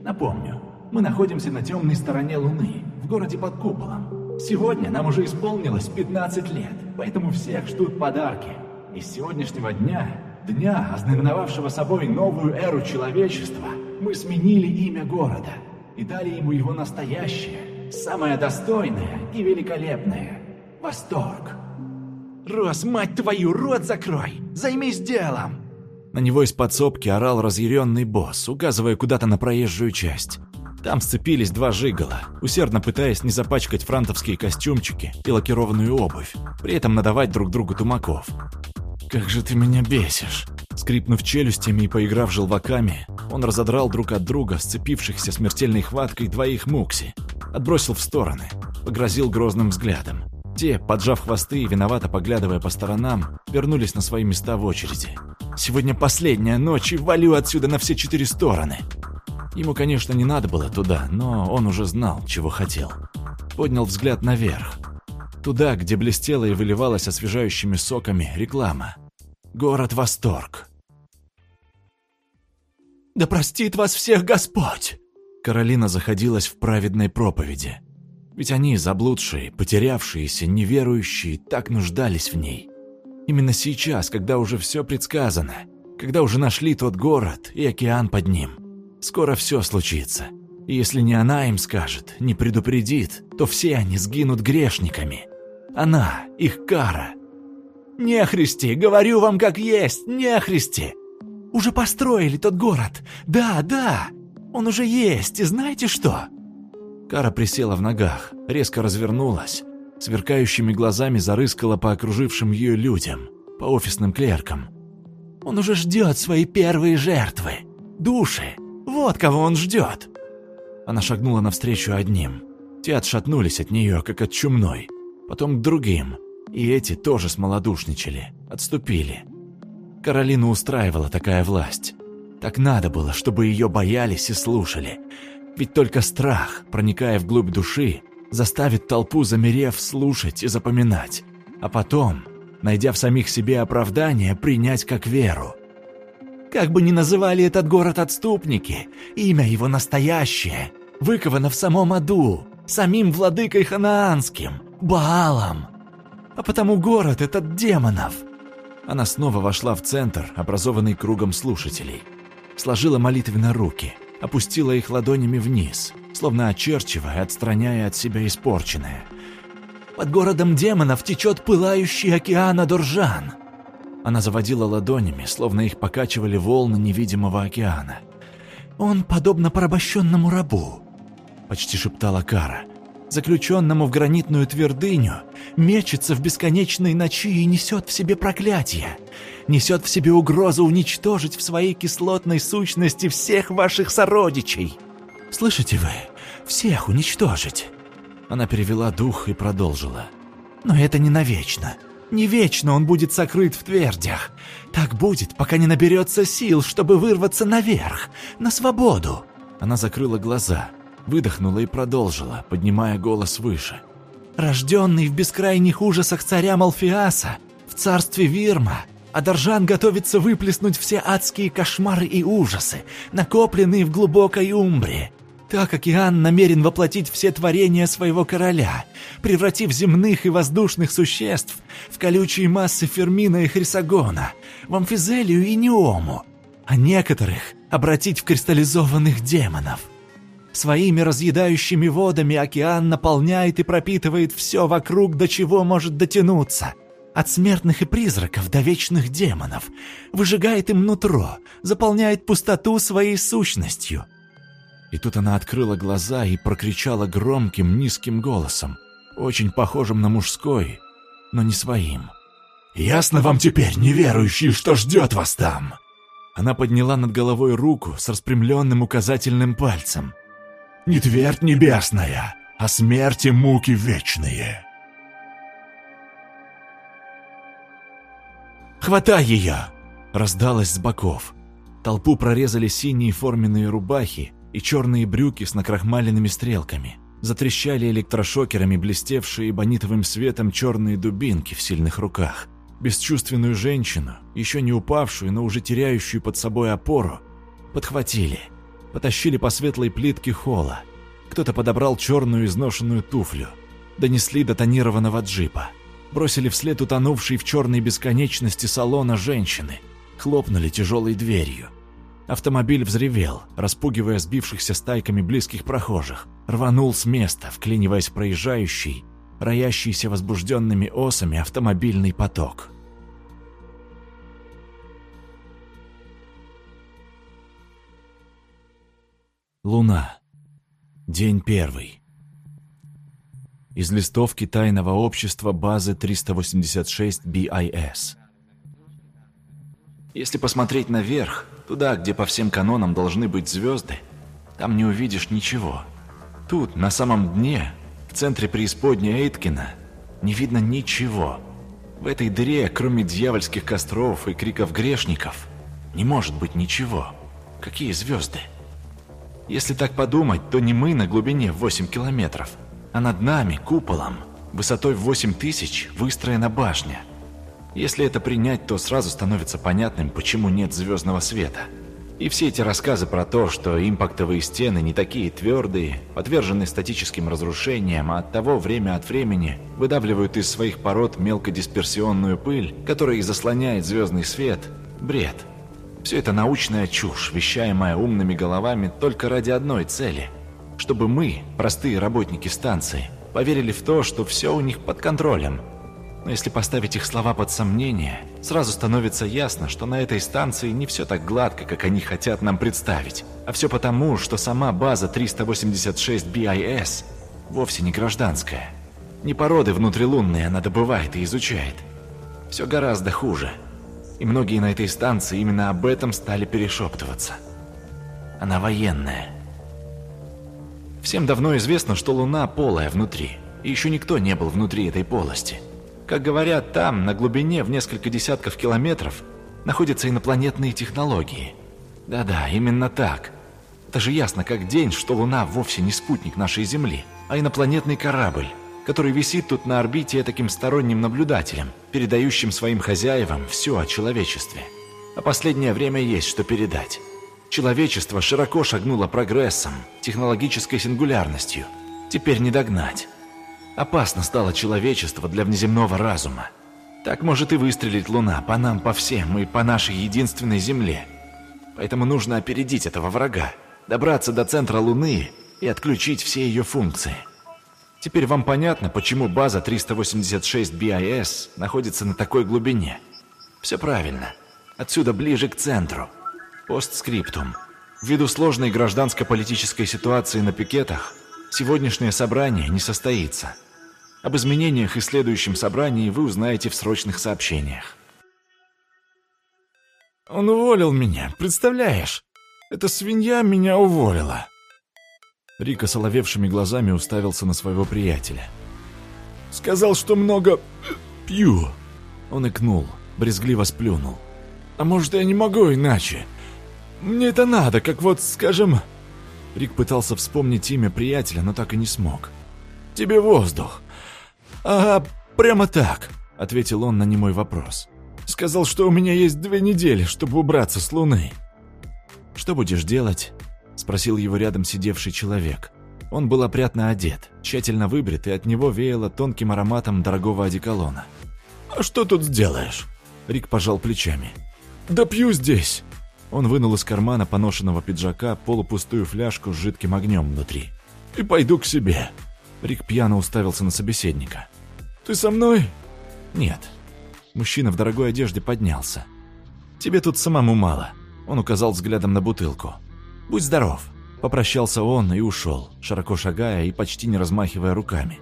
Напомню, мы находимся на темной стороне Луны, в городе под куполом. Сегодня нам уже исполнилось 15 лет, поэтому всех ждут подарки. И с сегодняшнего дня, дня, ознаменовавшего собой новую эру человечества, мы сменили имя города и дали ему его настоящее, самое достойное и великолепное — восторг. «Рос, мать твою, рот закрой! Займись делом!» На него из подсобки орал разъяренный босс, указывая куда-то на проезжую часть. Там сцепились два жигала, усердно пытаясь не запачкать франтовские костюмчики и лакированную обувь, при этом надавать друг другу тумаков. «Как же ты меня бесишь!» Скрипнув челюстями и поиграв желваками, он разодрал друг от друга сцепившихся смертельной хваткой двоих мукси, отбросил в стороны, погрозил грозным взглядом. Те, поджав хвосты и виновато поглядывая по сторонам, вернулись на свои места в очереди. «Сегодня последняя ночь, и валю отсюда на все четыре стороны!» Ему, конечно, не надо было туда, но он уже знал, чего хотел. Поднял взгляд наверх. Туда, где блестела и выливалась освежающими соками реклама. Город Восторг. «Да простит вас всех Господь!» Каролина заходилась в праведной проповеди. Ведь они, заблудшие, потерявшиеся, неверующие, так нуждались в ней. Именно сейчас, когда уже все предсказано, когда уже нашли тот город и океан под ним – Скоро все случится. Если не она им скажет, не предупредит, то все они сгинут грешниками. Она, их кара. Нехристи, говорю вам как есть, нехристи. Уже построили тот город. Да, да, он уже есть, и знаете что? Кара присела в ногах, резко развернулась, сверкающими глазами зарыскала по окружившим ее людям, по офисным клеркам. Он уже ждет свои первые жертвы. Души, вот кого он ждет!» Она шагнула навстречу одним. Те отшатнулись от нее, как от чумной. Потом к другим. И эти тоже смолодушничали, отступили. Каролину устраивала такая власть. Так надо было, чтобы ее боялись и слушали. Ведь только страх, проникая вглубь души, заставит толпу, замерев, слушать и запоминать. А потом, найдя в самих себе оправдание, принять как веру. Как бы ни называли этот город отступники, имя его настоящее, выковано в самом аду, самим владыкой ханаанским, Баалом. А потому город этот демонов. Она снова вошла в центр, образованный кругом слушателей. Сложила молитвенно руки, опустила их ладонями вниз, словно очерчивая, отстраняя от себя испорченное. Под городом демонов течет пылающий океан Адуржан. Она заводила ладонями, словно их покачивали волны невидимого океана. «Он подобно порабощенному рабу», — почти шептала Кара. «Заключенному в гранитную твердыню, мечется в бесконечной ночи и несет в себе проклятие, несет в себе угрозу уничтожить в своей кислотной сущности всех ваших сородичей. Слышите вы? Всех уничтожить!» Она перевела дух и продолжила. «Но это не навечно. Не вечно он будет сокрыт в твердях. Так будет, пока не наберется сил, чтобы вырваться наверх, на свободу». Она закрыла глаза, выдохнула и продолжила, поднимая голос выше. «Рожденный в бескрайних ужасах царя Малфиаса, в царстве Вирма, Адаржан готовится выплеснуть все адские кошмары и ужасы, накопленные в глубокой Умбре. Так океан намерен воплотить все творения своего короля, превратив земных и воздушных существ в колючие массы Фермина и Хрисогона, в амфизелию и неому, а некоторых обратить в кристаллизованных демонов. Своими разъедающими водами океан наполняет и пропитывает все вокруг, до чего может дотянуться. От смертных и призраков до вечных демонов. Выжигает им нутро, заполняет пустоту своей сущностью – и тут она открыла глаза и прокричала громким, низким голосом, очень похожим на мужской, но не своим. «Ясно вам теперь, неверующие, что ждет вас там?» Она подняла над головой руку с распрямленным указательным пальцем. «Не твердь небесная, а смерти муки вечные!» «Хватай ее!» — раздалось с боков. Толпу прорезали синие форменные рубахи, и черные брюки с накрахмаленными стрелками. Затрещали электрошокерами блестевшие бонитовым светом черные дубинки в сильных руках. Бесчувственную женщину, еще не упавшую, но уже теряющую под собой опору, подхватили, потащили по светлой плитке холла. Кто-то подобрал черную изношенную туфлю, донесли до тонированного джипа, бросили вслед утонувшей в черной бесконечности салона женщины, хлопнули тяжелой дверью. Автомобиль взревел, распугивая сбившихся стайками близких прохожих. Рванул с места, вклиниваясь в проезжающий, роящийся возбужденными осами автомобильный поток. Луна. День первый. Из листовки тайного общества базы 386 BIS. Если посмотреть наверх, Туда, где по всем канонам должны быть звезды, там не увидишь ничего. Тут, на самом дне, в центре преисподней Эйткина, не видно ничего. В этой дыре, кроме дьявольских костров и криков грешников, не может быть ничего. Какие звезды? Если так подумать, то не мы на глубине в 8 километров, а над нами, куполом, высотой в 8 тысяч, выстроена башня. Если это принять, то сразу становится понятным, почему нет звездного света. И все эти рассказы про то, что импактовые стены не такие твердые, подвержены статическим разрушениям, а от того время от времени выдавливают из своих пород мелкодисперсионную пыль, которая и заслоняет звездный свет – бред. Все это научная чушь, вещаемая умными головами только ради одной цели – чтобы мы, простые работники станции, поверили в то, что все у них под контролем – но если поставить их слова под сомнение, сразу становится ясно, что на этой станции не все так гладко, как они хотят нам представить. А все потому, что сама база 386 BIS вовсе не гражданская. Не породы внутрилунные она добывает и изучает. Все гораздо хуже. И многие на этой станции именно об этом стали перешептываться. Она военная. Всем давно известно, что Луна полая внутри, и еще никто не был внутри этой полости – как говорят, там, на глубине в несколько десятков километров, находятся инопланетные технологии. Да-да, именно так. Это же ясно как день, что Луна вовсе не спутник нашей Земли, а инопланетный корабль, который висит тут на орбите таким сторонним наблюдателем, передающим своим хозяевам все о человечестве. А последнее время есть что передать. Человечество широко шагнуло прогрессом, технологической сингулярностью. Теперь не догнать. Опасно стало человечество для внеземного разума. Так может и выстрелить Луна по нам, по всем и по нашей единственной Земле. Поэтому нужно опередить этого врага, добраться до центра Луны и отключить все ее функции. Теперь вам понятно, почему база 386 BIS находится на такой глубине. Все правильно. Отсюда ближе к центру. Постскриптум. Ввиду сложной гражданско-политической ситуации на пикетах, сегодняшнее собрание не состоится. Об изменениях и следующем собрании вы узнаете в срочных сообщениях. Он уволил меня, представляешь? Эта свинья меня уволила. Рика соловевшими глазами уставился на своего приятеля. Сказал, что много пью. Он икнул, брезгливо сплюнул. А может, я не могу иначе? Мне это надо, как вот, скажем...» Рик пытался вспомнить имя приятеля, но так и не смог. «Тебе воздух». «Ага, прямо так», — ответил он на немой вопрос. «Сказал, что у меня есть две недели, чтобы убраться с Луны». «Что будешь делать?» — спросил его рядом сидевший человек. Он был опрятно одет, тщательно выбрит, и от него веяло тонким ароматом дорогого одеколона. «А что тут сделаешь?» Рик пожал плечами. «Да пью здесь». Он вынул из кармана поношенного пиджака полупустую фляжку с жидким огнем внутри. «И пойду к себе». Рик пьяно уставился на собеседника. «Ты со мной?» «Нет». Мужчина в дорогой одежде поднялся. «Тебе тут самому мало». Он указал взглядом на бутылку. «Будь здоров». Попрощался он и ушел, широко шагая и почти не размахивая руками.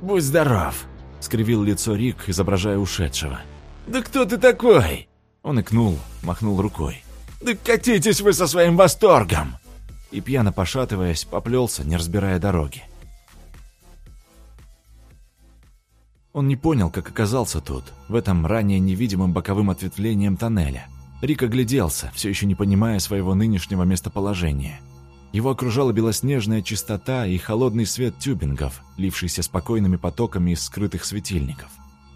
«Будь здоров», — скривил лицо Рик, изображая ушедшего. «Да кто ты такой?» Он икнул, махнул рукой. «Да катитесь вы со своим восторгом!» И пьяно пошатываясь, поплелся, не разбирая дороги. Он не понял, как оказался тут, в этом ранее невидимом боковым ответвлением тоннеля. Рик огляделся, все еще не понимая своего нынешнего местоположения. Его окружала белоснежная чистота и холодный свет тюбингов, лившийся спокойными потоками из скрытых светильников.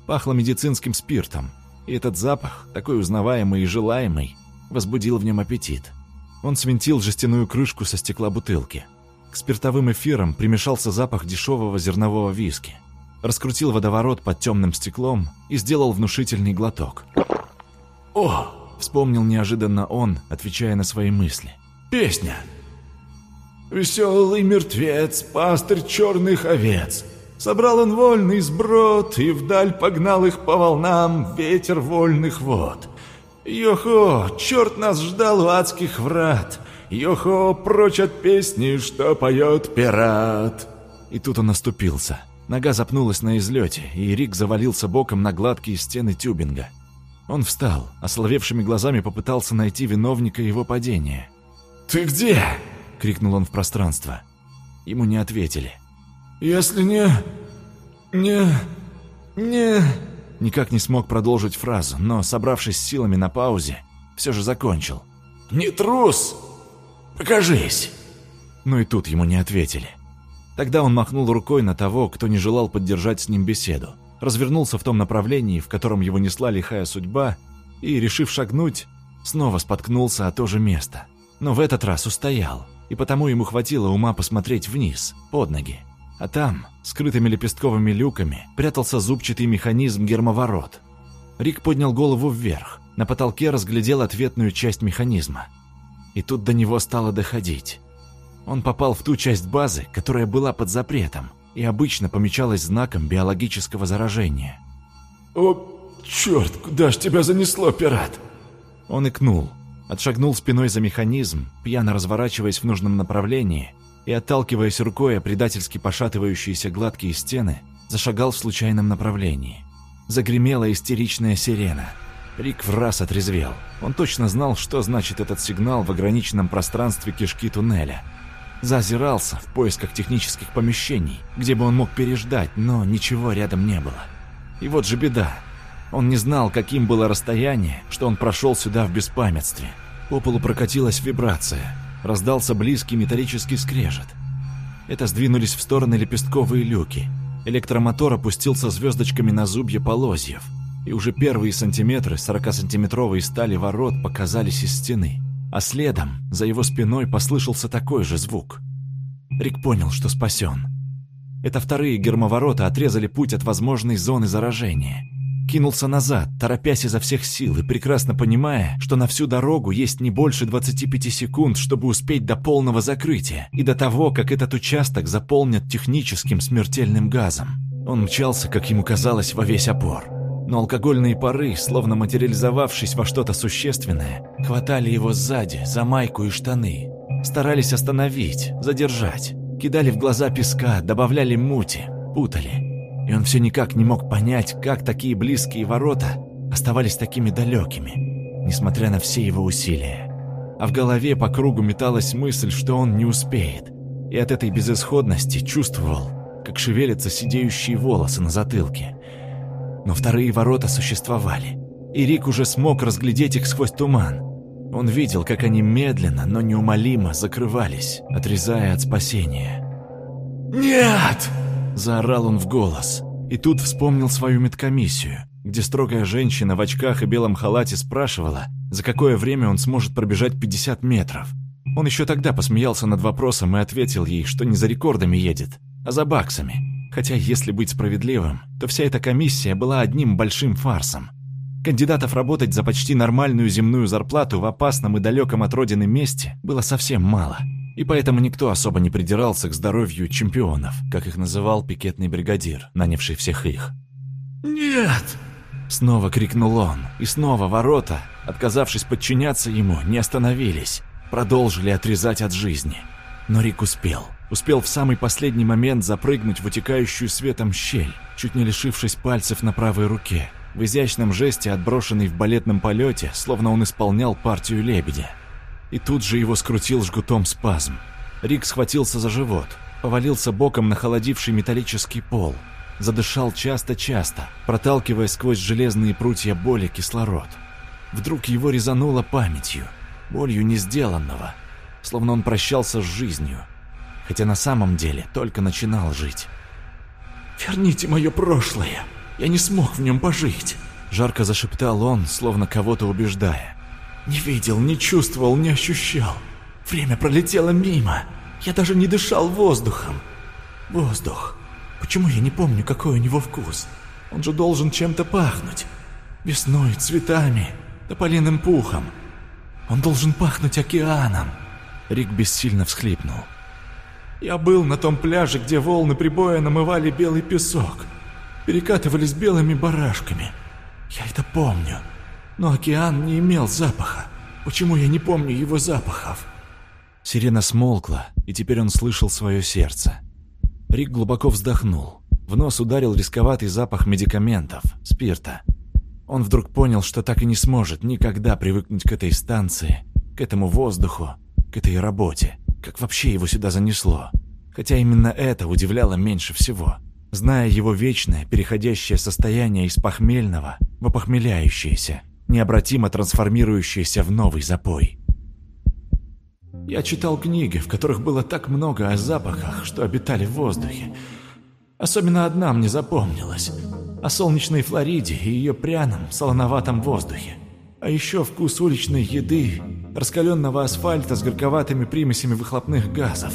Пахло медицинским спиртом, и этот запах, такой узнаваемый и желаемый, возбудил в нем аппетит. Он свинтил жестяную крышку со стекла бутылки. К спиртовым эфирам примешался запах дешевого зернового виски. Раскрутил водоворот под темным стеклом и сделал внушительный глоток. «О!» — вспомнил неожиданно он, отвечая на свои мысли. «Песня!» «Веселый мертвец, пастырь черных овец!» Собрал он вольный сброд, и вдаль погнал их по волнам ветер вольных вод. Йохо, черт нас ждал у адских врат. Йохо, прочь от песни, что поет пират. И тут он наступился. Нога запнулась на излете, и Рик завалился боком на гладкие стены тюбинга. Он встал, ословевшими глазами попытался найти виновника его падения. «Ты где?» — крикнул он в пространство. Ему не ответили. «Если не... не... не...» Никак не смог продолжить фразу, но, собравшись силами на паузе, все же закончил. «Не трус! Покажись!» Но и тут ему не ответили. Тогда он махнул рукой на того, кто не желал поддержать с ним беседу, развернулся в том направлении, в котором его несла лихая судьба, и, решив шагнуть, снова споткнулся о то же место. Но в этот раз устоял, и потому ему хватило ума посмотреть вниз, под ноги. А там, скрытыми лепестковыми люками, прятался зубчатый механизм гермоворот. Рик поднял голову вверх, на потолке разглядел ответную часть механизма. И тут до него стало доходить. Он попал в ту часть базы, которая была под запретом и обычно помечалась знаком биологического заражения. «О, черт, куда ж тебя занесло, пират?» Он икнул, отшагнул спиной за механизм, пьяно разворачиваясь в нужном направлении и, отталкиваясь рукой о предательски пошатывающиеся гладкие стены, зашагал в случайном направлении. Загремела истеричная сирена. Рик в раз отрезвел. Он точно знал, что значит этот сигнал в ограниченном пространстве кишки туннеля. Зазирался в поисках технических помещений, где бы он мог переждать, но ничего рядом не было. И вот же беда. Он не знал, каким было расстояние, что он прошел сюда в беспамятстве. По полу прокатилась вибрация, раздался близкий металлический скрежет. Это сдвинулись в стороны лепестковые люки. Электромотор опустился звездочками на зубья полозьев, и уже первые сантиметры 40-сантиметровой стали ворот показались из стены, а следом за его спиной послышался такой же звук. Рик понял, что спасен. Это вторые гермоворота отрезали путь от возможной зоны заражения – кинулся назад, торопясь изо всех сил и прекрасно понимая, что на всю дорогу есть не больше 25 секунд, чтобы успеть до полного закрытия и до того, как этот участок заполнят техническим смертельным газом. Он мчался, как ему казалось, во весь опор. Но алкогольные пары, словно материализовавшись во что-то существенное, хватали его сзади, за майку и штаны, старались остановить, задержать, кидали в глаза песка, добавляли мути, путали. И он все никак не мог понять, как такие близкие ворота оставались такими далекими, несмотря на все его усилия. А в голове по кругу металась мысль, что он не успеет, и от этой безысходности чувствовал, как шевелятся сидеющие волосы на затылке. Но вторые ворота существовали, и Рик уже смог разглядеть их сквозь туман. Он видел, как они медленно, но неумолимо закрывались, отрезая от спасения. «Нет!» – заорал он в голос, и тут вспомнил свою медкомиссию, где строгая женщина в очках и белом халате спрашивала, за какое время он сможет пробежать 50 метров – он еще тогда посмеялся над вопросом и ответил ей, что не за рекордами едет, а за баксами. Хотя, если быть справедливым, то вся эта комиссия была одним большим фарсом. Кандидатов работать за почти нормальную земную зарплату в опасном и далеком от родины месте было совсем мало. И поэтому никто особо не придирался к здоровью чемпионов, как их называл пикетный бригадир, нанявший всех их. «Нет!» Снова крикнул он, и снова ворота, отказавшись подчиняться ему, не остановились продолжили отрезать от жизни. Но Рик успел. Успел в самый последний момент запрыгнуть в утекающую светом щель, чуть не лишившись пальцев на правой руке, в изящном жесте, отброшенный в балетном полете, словно он исполнял партию лебедя. И тут же его скрутил жгутом спазм. Рик схватился за живот, повалился боком на холодивший металлический пол, задышал часто-часто, проталкивая сквозь железные прутья боли кислород. Вдруг его резануло памятью – болью не сделанного, словно он прощался с жизнью, хотя на самом деле только начинал жить. «Верните мое прошлое, я не смог в нем пожить», — жарко зашептал он, словно кого-то убеждая. «Не видел, не чувствовал, не ощущал. Время пролетело мимо, я даже не дышал воздухом. Воздух. Почему я не помню, какой у него вкус? Он же должен чем-то пахнуть. Весной, цветами, тополиным пухом. Он должен пахнуть океаном. Рик бессильно всхлипнул. Я был на том пляже, где волны прибоя намывали белый песок. Перекатывались белыми барашками. Я это помню. Но океан не имел запаха. Почему я не помню его запахов? Сирена смолкла, и теперь он слышал свое сердце. Рик глубоко вздохнул. В нос ударил рисковатый запах медикаментов, спирта. Он вдруг понял, что так и не сможет никогда привыкнуть к этой станции, к этому воздуху, к этой работе, как вообще его сюда занесло. Хотя именно это удивляло меньше всего, зная его вечное, переходящее состояние из похмельного в опохмеляющееся, необратимо трансформирующееся в новый запой. Я читал книги, в которых было так много о запахах, что обитали в воздухе. Особенно одна мне запомнилась о солнечной Флориде и ее пряном, солоноватом воздухе. А еще вкус уличной еды, раскаленного асфальта с горьковатыми примесями выхлопных газов.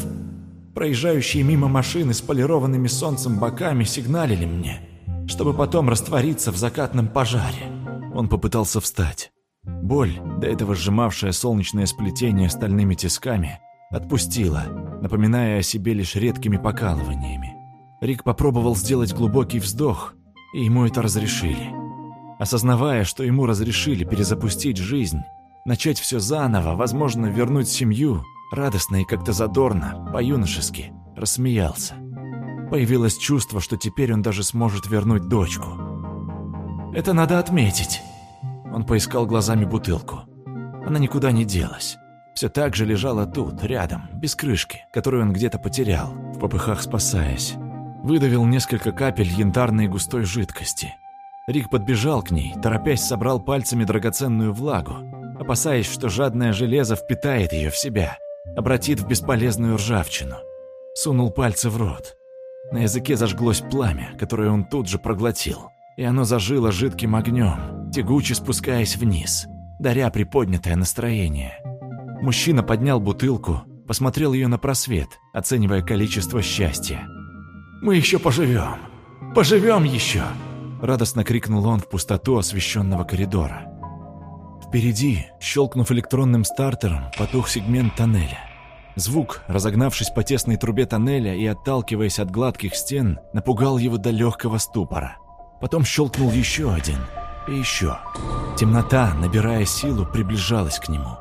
Проезжающие мимо машины с полированными солнцем боками сигналили мне, чтобы потом раствориться в закатном пожаре. Он попытался встать. Боль, до этого сжимавшая солнечное сплетение стальными тисками, отпустила, напоминая о себе лишь редкими покалываниями. Рик попробовал сделать глубокий вздох, и ему это разрешили. Осознавая, что ему разрешили перезапустить жизнь, начать все заново, возможно, вернуть семью, радостно и как-то задорно, по-юношески, рассмеялся. Появилось чувство, что теперь он даже сможет вернуть дочку. «Это надо отметить!» Он поискал глазами бутылку. Она никуда не делась. Все так же лежала тут, рядом, без крышки, которую он где-то потерял, в попыхах спасаясь. Выдавил несколько капель янтарной густой жидкости. Рик подбежал к ней, торопясь собрал пальцами драгоценную влагу, опасаясь, что жадное железо впитает ее в себя, обратит в бесполезную ржавчину. Сунул пальцы в рот. На языке зажглось пламя, которое он тут же проглотил, и оно зажило жидким огнем, тягуче спускаясь вниз, даря приподнятое настроение. Мужчина поднял бутылку, посмотрел ее на просвет, оценивая количество счастья. Мы еще поживем! Поживем еще!» Радостно крикнул он в пустоту освещенного коридора. Впереди, щелкнув электронным стартером, потух сегмент тоннеля. Звук, разогнавшись по тесной трубе тоннеля и отталкиваясь от гладких стен, напугал его до легкого ступора. Потом щелкнул еще один. И еще. Темнота, набирая силу, приближалась к нему.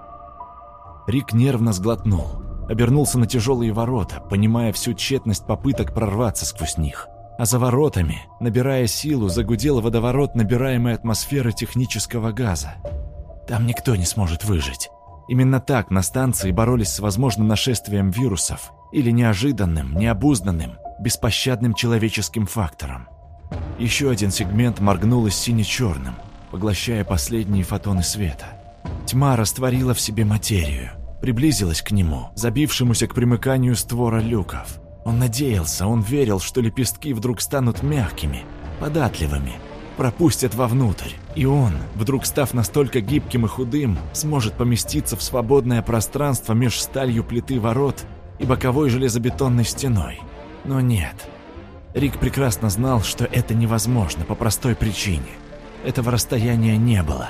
Рик нервно сглотнул. Обернулся на тяжелые ворота, понимая всю тщетность попыток прорваться сквозь них. А за воротами, набирая силу, загудел водоворот набираемой атмосферы технического газа. Там никто не сможет выжить. Именно так на станции боролись с возможным нашествием вирусов или неожиданным, необузданным, беспощадным человеческим фактором. Еще один сегмент моргнул из сине-черным, поглощая последние фотоны света. Тьма растворила в себе материю, приблизилась к нему, забившемуся к примыканию створа люков. Он надеялся, он верил, что лепестки вдруг станут мягкими, податливыми, пропустят вовнутрь, и он, вдруг став настолько гибким и худым, сможет поместиться в свободное пространство меж сталью плиты ворот и боковой железобетонной стеной. Но нет. Рик прекрасно знал, что это невозможно по простой причине. Этого расстояния не было.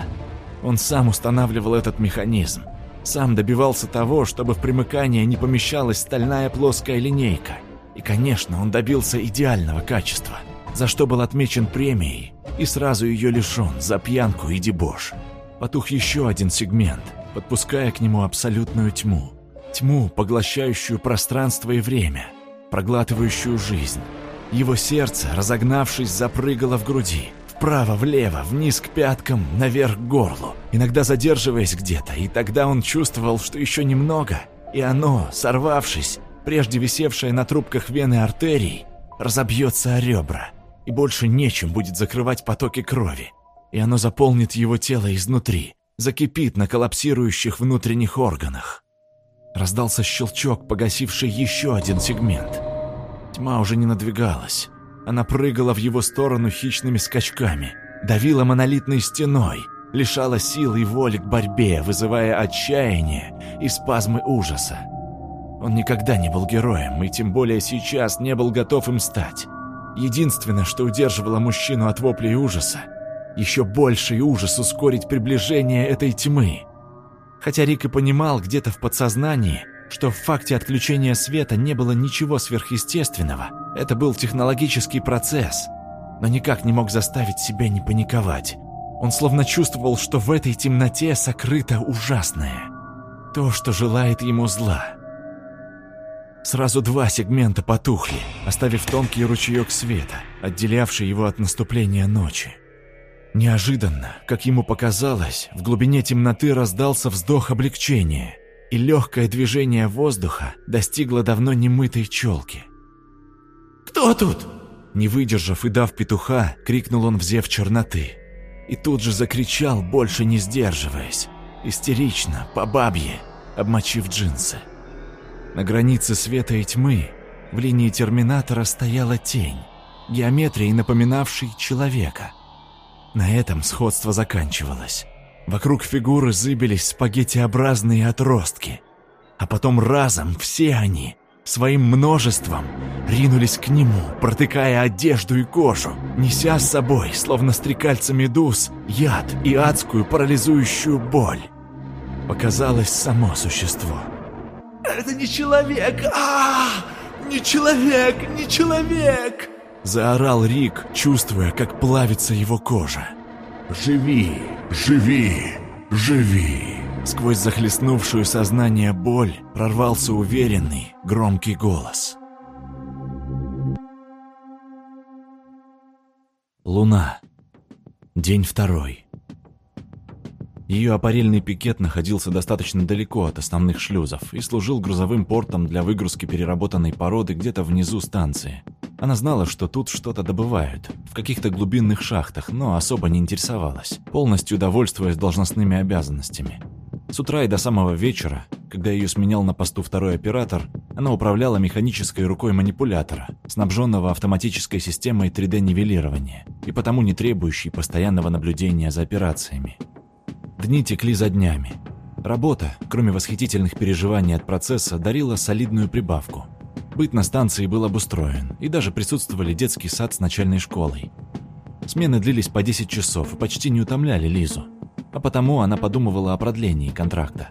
Он сам устанавливал этот механизм. Сам добивался того, чтобы в примыкание не помещалась стальная плоская линейка. И, конечно, он добился идеального качества, за что был отмечен премией и сразу ее лишен за пьянку и дебош. Потух еще один сегмент, подпуская к нему абсолютную тьму. Тьму, поглощающую пространство и время, проглатывающую жизнь. Его сердце, разогнавшись, запрыгало в груди. Вправо-влево, вниз к пяткам, наверх к горлу. Иногда задерживаясь где-то, и тогда он чувствовал, что еще немного, и оно, сорвавшись, прежде висевшее на трубках вены артерий, разобьется о ребра, и больше нечем будет закрывать потоки крови, и оно заполнит его тело изнутри, закипит на коллапсирующих внутренних органах. Раздался щелчок, погасивший еще один сегмент. Тьма уже не надвигалась. Она прыгала в его сторону хищными скачками, давила монолитной стеной, лишала сил и воли к борьбе, вызывая отчаяние и спазмы ужаса. Он никогда не был героем, и тем более сейчас не был готов им стать. Единственное, что удерживало мужчину от воплей ужаса, еще больший ужас ускорить приближение этой тьмы – Хотя Рик и понимал где-то в подсознании, что в факте отключения света не было ничего сверхъестественного. Это был технологический процесс, но никак не мог заставить себя не паниковать. Он словно чувствовал, что в этой темноте сокрыто ужасное. То, что желает ему зла. Сразу два сегмента потухли, оставив тонкий ручеек света, отделявший его от наступления ночи. Неожиданно, как ему показалось, в глубине темноты раздался вздох облегчения, и легкое движение воздуха достигло давно немытой челки. «Кто тут?» Не выдержав и дав петуха, крикнул он в зев черноты. И тут же закричал, больше не сдерживаясь, истерично, по бабье, обмочив джинсы. На границе света и тьмы в линии терминатора стояла тень, геометрией напоминавшей человека – на этом сходство заканчивалось. Вокруг фигуры зыбились спагеттиобразные отростки. А потом разом все они, своим множеством, ринулись к нему, протыкая одежду и кожу, неся с собой, словно стрекальца медуз, яд и адскую парализующую боль. Показалось само существо. «Это не человек! а, Не человек! Не человек!» Заорал Рик, чувствуя, как плавится его кожа. «Живи! Живи! Живи!» Сквозь захлестнувшую сознание боль прорвался уверенный, громкий голос. Луна. День второй. Ее аппарельный пикет находился достаточно далеко от основных шлюзов и служил грузовым портом для выгрузки переработанной породы где-то внизу станции. Она знала, что тут что-то добывают, в каких-то глубинных шахтах, но особо не интересовалась, полностью довольствуясь должностными обязанностями. С утра и до самого вечера, когда ее сменял на посту второй оператор, она управляла механической рукой манипулятора, снабженного автоматической системой 3D-нивелирования и потому не требующей постоянного наблюдения за операциями. Дни текли за днями. Работа, кроме восхитительных переживаний от процесса, дарила солидную прибавку. Быт на станции был обустроен, и даже присутствовали детский сад с начальной школой. Смены длились по 10 часов и почти не утомляли Лизу, а потому она подумывала о продлении контракта.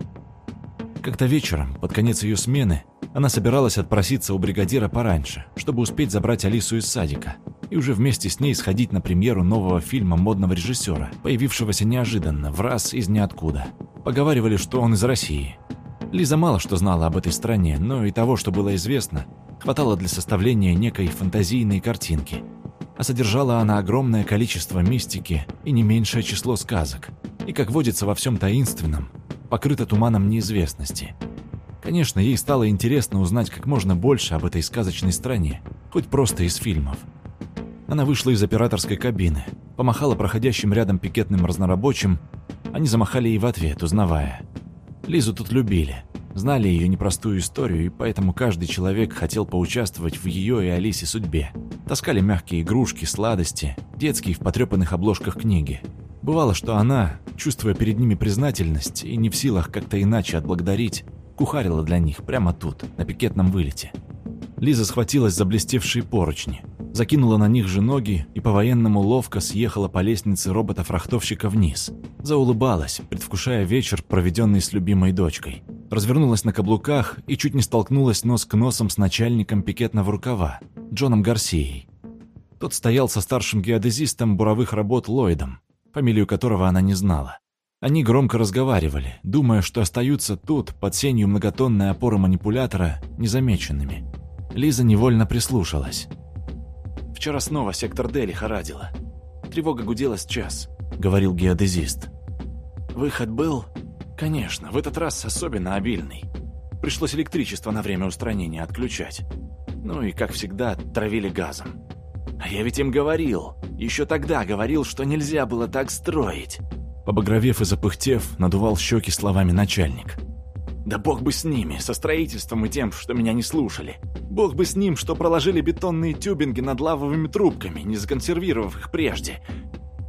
Как-то вечером, под конец ее смены, она собиралась отпроситься у бригадира пораньше, чтобы успеть забрать Алису из садика. И уже вместе с ней сходить на премьеру нового фильма модного режиссера, появившегося неожиданно, в раз из ниоткуда. Поговаривали, что он из России. Лиза мало что знала об этой стране, но и того, что было известно, хватало для составления некой фантазийной картинки. А содержала она огромное количество мистики и не меньшее число сказок. И, как водится во всем таинственном, покрыта туманом неизвестности. Конечно, ей стало интересно узнать как можно больше об этой сказочной стране, хоть просто из фильмов. Она вышла из операторской кабины, помахала проходящим рядом пикетным разнорабочим, они замахали ей в ответ, узнавая. Лизу тут любили, знали ее непростую историю, и поэтому каждый человек хотел поучаствовать в ее и Алисе судьбе. Таскали мягкие игрушки, сладости, детские в потрепанных обложках книги. Бывало, что она, чувствуя перед ними признательность и не в силах как-то иначе отблагодарить, кухарила для них прямо тут, на пикетном вылете. Лиза схватилась за блестевшие поручни, закинула на них же ноги и по-военному ловко съехала по лестнице робота-фрахтовщика вниз. Заулыбалась, предвкушая вечер, проведенный с любимой дочкой. Развернулась на каблуках и чуть не столкнулась нос к носом с начальником пикетного рукава, Джоном Гарсией. Тот стоял со старшим геодезистом буровых работ Ллойдом, фамилию которого она не знала. Они громко разговаривали, думая, что остаются тут, под сенью многотонной опоры манипулятора, незамеченными. Лиза невольно прислушалась. «Вчера снова сектор Д лихорадило. Тревога гудела с час», — говорил геодезист. «Выход был?» «Конечно, в этот раз особенно обильный. Пришлось электричество на время устранения отключать. Ну и, как всегда, травили газом. А я ведь им говорил, еще тогда говорил, что нельзя было так строить. Побагровев и запыхтев, надувал щеки словами начальник. Да бог бы с ними, со строительством и тем, что меня не слушали. Бог бы с ним, что проложили бетонные тюбинги над лавовыми трубками, не законсервировав их прежде.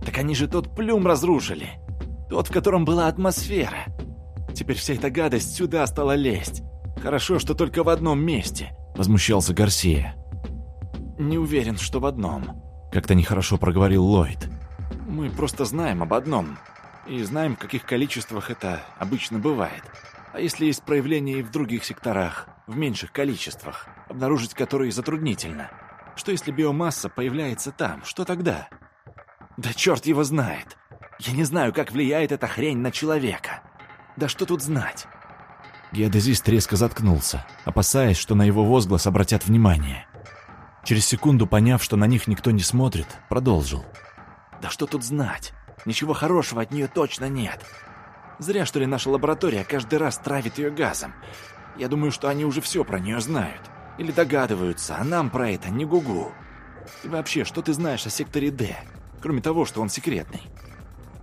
Так они же тот плюм разрушили. Тот, в котором была атмосфера. Теперь вся эта гадость сюда стала лезть. Хорошо, что только в одном месте, возмущался Гарсия. Не уверен, что в одном. Как-то нехорошо проговорил Ллойд. «Мы просто знаем об одном. И знаем, в каких количествах это обычно бывает. А если есть проявления и в других секторах, в меньших количествах, обнаружить которые затруднительно? Что если биомасса появляется там, что тогда? Да черт его знает. Я не знаю, как влияет эта хрень на человека. Да что тут знать? Геодезист резко заткнулся, опасаясь, что на его возглас обратят внимание. Через секунду, поняв, что на них никто не смотрит, продолжил. «Да что тут знать? Ничего хорошего от нее точно нет. Зря, что ли, наша лаборатория каждый раз травит ее газом. Я думаю, что они уже все про нее знают. Или догадываются, а нам про это не гугу. И вообще, что ты знаешь о секторе D, кроме того, что он секретный?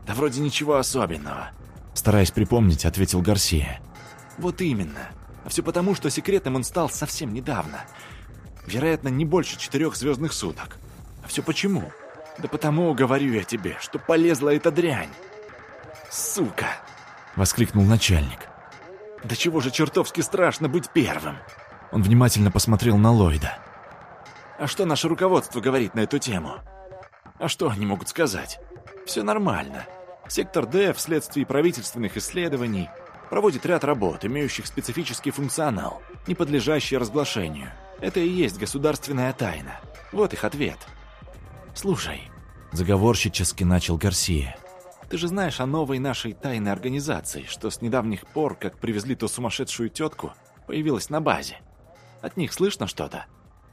Да вроде ничего особенного. Стараясь припомнить, ответил Гарсия. Вот именно. А все потому, что секретным он стал совсем недавно. Вероятно, не больше четырех звездных суток. А все почему? Да потому, говорю я тебе, что полезла эта дрянь. Сука! Воскликнул начальник. Да чего же чертовски страшно быть первым? Он внимательно посмотрел на Ллойда. А что наше руководство говорит на эту тему? А что они могут сказать? Все нормально. Сектор Д вследствие правительственных исследований проводит ряд работ, имеющих специфический функционал, не подлежащий разглашению. Это и есть государственная тайна. Вот их ответ. «Слушай», — заговорщически начал Гарсия, «ты же знаешь о новой нашей тайной организации, что с недавних пор, как привезли ту сумасшедшую тетку, появилась на базе. От них слышно что-то?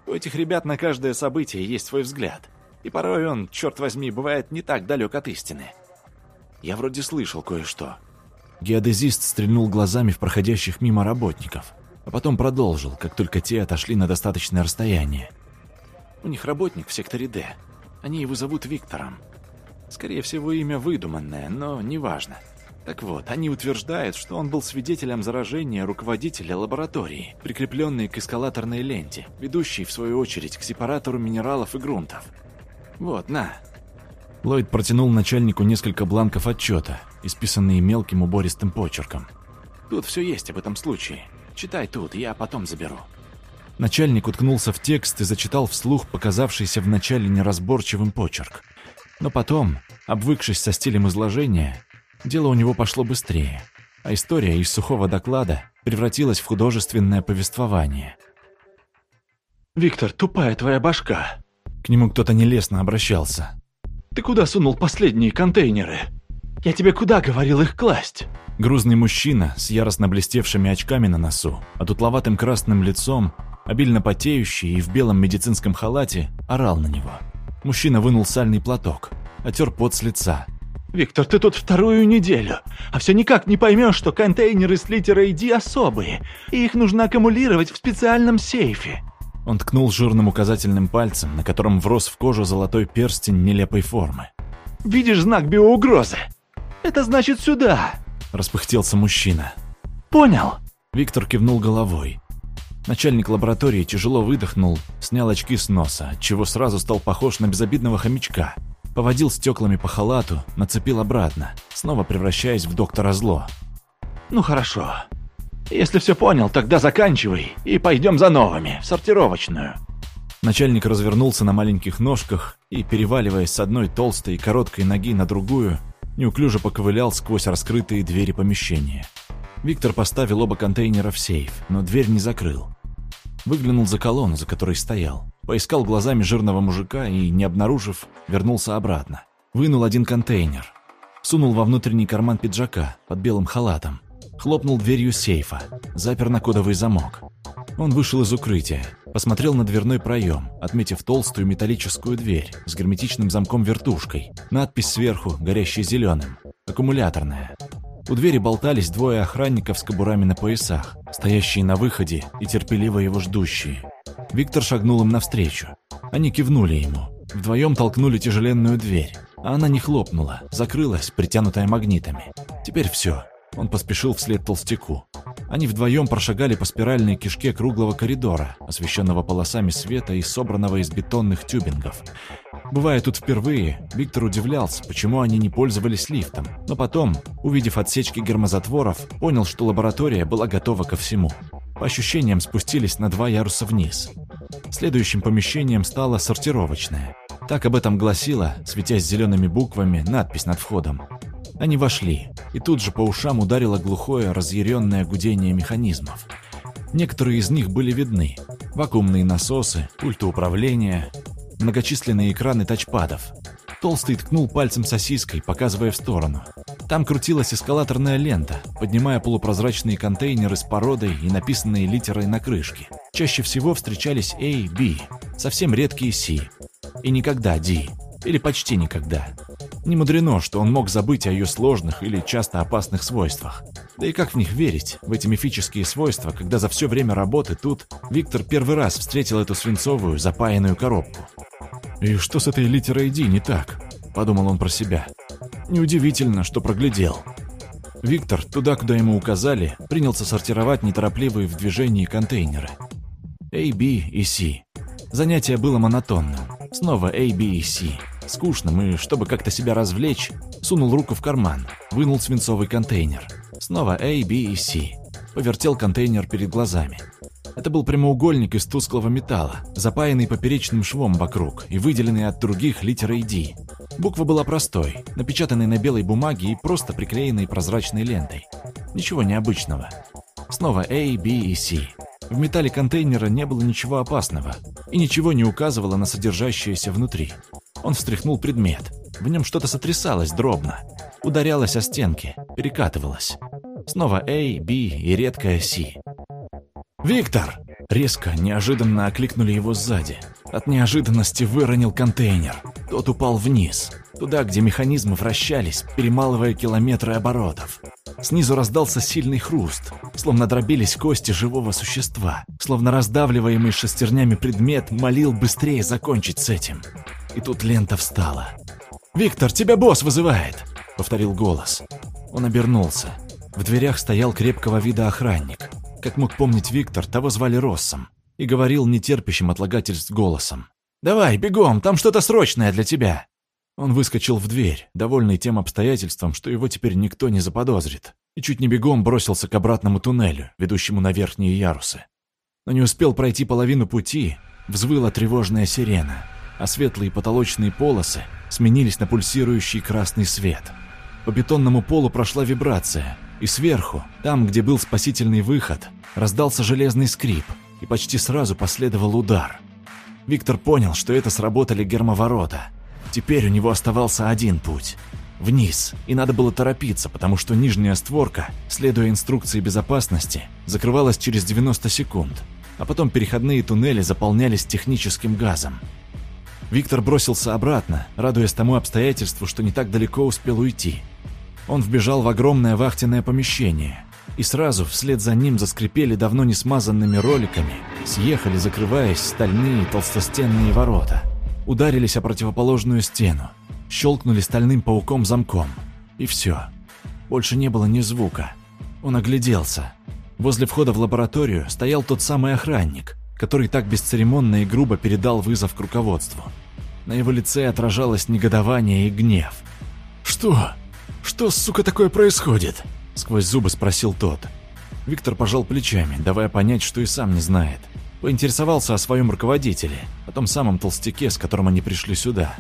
У этих ребят на каждое событие есть свой взгляд, и порой он, черт возьми, бывает не так далек от истины. Я вроде слышал кое-что». Геодезист стрельнул глазами в проходящих мимо работников — а потом продолжил, как только те отошли на достаточное расстояние. У них работник в секторе Д. Они его зовут Виктором. Скорее всего, имя выдуманное, но неважно. Так вот, они утверждают, что он был свидетелем заражения руководителя лаборатории, прикрепленной к эскалаторной ленте, ведущей, в свою очередь, к сепаратору минералов и грунтов. Вот, на. Ллойд протянул начальнику несколько бланков отчета, исписанные мелким убористым почерком. Тут все есть об этом случае. Читай тут, я потом заберу». Начальник уткнулся в текст и зачитал вслух показавшийся вначале неразборчивым почерк. Но потом, обвыкшись со стилем изложения, дело у него пошло быстрее, а история из сухого доклада превратилась в художественное повествование. «Виктор, тупая твоя башка!» К нему кто-то нелестно обращался. «Ты куда сунул последние контейнеры? Я тебе куда говорил их класть?» Грузный мужчина с яростно блестевшими очками на носу, а тутловатым красным лицом, обильно потеющий и в белом медицинском халате, орал на него. Мужчина вынул сальный платок, отер пот с лица. «Виктор, ты тут вторую неделю, а все никак не поймешь, что контейнеры с литерой D особые, и их нужно аккумулировать в специальном сейфе». Он ткнул жирным указательным пальцем, на котором врос в кожу золотой перстень нелепой формы. «Видишь знак биоугрозы? Это значит сюда!» Распыхтелся мужчина. «Понял?» Виктор кивнул головой. Начальник лаборатории тяжело выдохнул, снял очки с носа, чего сразу стал похож на безобидного хомячка. Поводил стеклами по халату, нацепил обратно, снова превращаясь в доктора зло. «Ну хорошо. Если все понял, тогда заканчивай и пойдем за новыми, в сортировочную». Начальник развернулся на маленьких ножках и, переваливаясь с одной толстой и короткой ноги на другую, неуклюже поковылял сквозь раскрытые двери помещения. Виктор поставил оба контейнера в сейф, но дверь не закрыл. Выглянул за колонну, за которой стоял. Поискал глазами жирного мужика и, не обнаружив, вернулся обратно. Вынул один контейнер. Сунул во внутренний карман пиджака под белым халатом. Хлопнул дверью сейфа. Запер на кодовый замок. Он вышел из укрытия. Посмотрел на дверной проем, отметив толстую металлическую дверь с герметичным замком-вертушкой. Надпись сверху, горящей зеленым. Аккумуляторная. У двери болтались двое охранников с кобурами на поясах, стоящие на выходе и терпеливо его ждущие. Виктор шагнул им навстречу. Они кивнули ему. Вдвоем толкнули тяжеленную дверь, а она не хлопнула, закрылась, притянутая магнитами. Теперь все. Он поспешил вслед толстяку. Они вдвоем прошагали по спиральной кишке круглого коридора, освещенного полосами света и собранного из бетонных тюбингов. Бывая тут впервые, Виктор удивлялся, почему они не пользовались лифтом, но потом, увидев отсечки гермозатворов, понял, что лаборатория была готова ко всему. По ощущениям спустились на два яруса вниз. Следующим помещением стало сортировочное. Так об этом гласила, светясь зелеными буквами, надпись над входом. Они вошли, и тут же по ушам ударило глухое, разъяренное гудение механизмов. Некоторые из них были видны. Вакуумные насосы, пульты управления, многочисленные экраны тачпадов. Толстый ткнул пальцем сосиской, показывая в сторону. Там крутилась эскалаторная лента, поднимая полупрозрачные контейнеры с породой и написанные литерой на крышке. Чаще всего встречались A, B, совсем редкие C. И никогда D. Или почти никогда. Не мудрено, что он мог забыть о ее сложных или часто опасных свойствах. Да и как в них верить, в эти мифические свойства, когда за все время работы тут Виктор первый раз встретил эту свинцовую, запаянную коробку. «И что с этой литерой D не так?» – подумал он про себя. Неудивительно, что проглядел. Виктор, туда, куда ему указали, принялся сортировать неторопливые в движении контейнеры. A, B и C. Занятие было монотонным. Снова A, B и C. Скучным, и, чтобы как-то себя развлечь, сунул руку в карман, вынул свинцовый контейнер. Снова A, B и C. Повертел контейнер перед глазами. Это был прямоугольник из тусклого металла, запаянный поперечным швом вокруг и выделенный от других литерой D. Буква была простой, напечатанной на белой бумаге и просто приклеенной прозрачной лентой. Ничего необычного. Снова A, B и C. В металле контейнера не было ничего опасного, и ничего не указывало на содержащееся внутри. Он встряхнул предмет. В нем что-то сотрясалось дробно. Ударялось о стенки, перекатывалось. Снова A, B и редкая C. «Виктор!» Резко, неожиданно окликнули его сзади. От неожиданности выронил контейнер. Тот упал вниз, туда, где механизмы вращались, перемалывая километры оборотов. Снизу раздался сильный хруст, словно дробились кости живого существа, словно раздавливаемый шестернями предмет молил быстрее закончить с этим. И тут лента встала. «Виктор, тебя босс вызывает!» — повторил голос. Он обернулся. В дверях стоял крепкого вида охранник. Как мог помнить Виктор, того звали Россом. И говорил нетерпящим отлагательств голосом. «Давай, бегом, там что-то срочное для тебя!» Он выскочил в дверь, довольный тем обстоятельством, что его теперь никто не заподозрит, и чуть не бегом бросился к обратному туннелю, ведущему на верхние ярусы. Но не успел пройти половину пути, взвыла тревожная сирена, а светлые потолочные полосы сменились на пульсирующий красный свет. По бетонному полу прошла вибрация — и сверху, там, где был спасительный выход, раздался железный скрип, и почти сразу последовал удар. Виктор понял, что это сработали гермоворота. Теперь у него оставался один путь – вниз, и надо было торопиться, потому что нижняя створка, следуя инструкции безопасности, закрывалась через 90 секунд, а потом переходные туннели заполнялись техническим газом. Виктор бросился обратно, радуясь тому обстоятельству, что не так далеко успел уйти. Он вбежал в огромное вахтенное помещение, и сразу вслед за ним заскрипели давно не смазанными роликами, съехали, закрываясь, стальные толстостенные ворота. Ударились о противоположную стену, щелкнули стальным пауком замком. И все. Больше не было ни звука. Он огляделся. Возле входа в лабораторию стоял тот самый охранник, который так бесцеремонно и грубо передал вызов к руководству. На его лице отражалось негодование и гнев. «Что? Что, сука, такое происходит?» Сквозь зубы спросил тот. Виктор пожал плечами, давая понять, что и сам не знает. Поинтересовался о своем руководителе, о том самом толстяке, с которым они пришли сюда.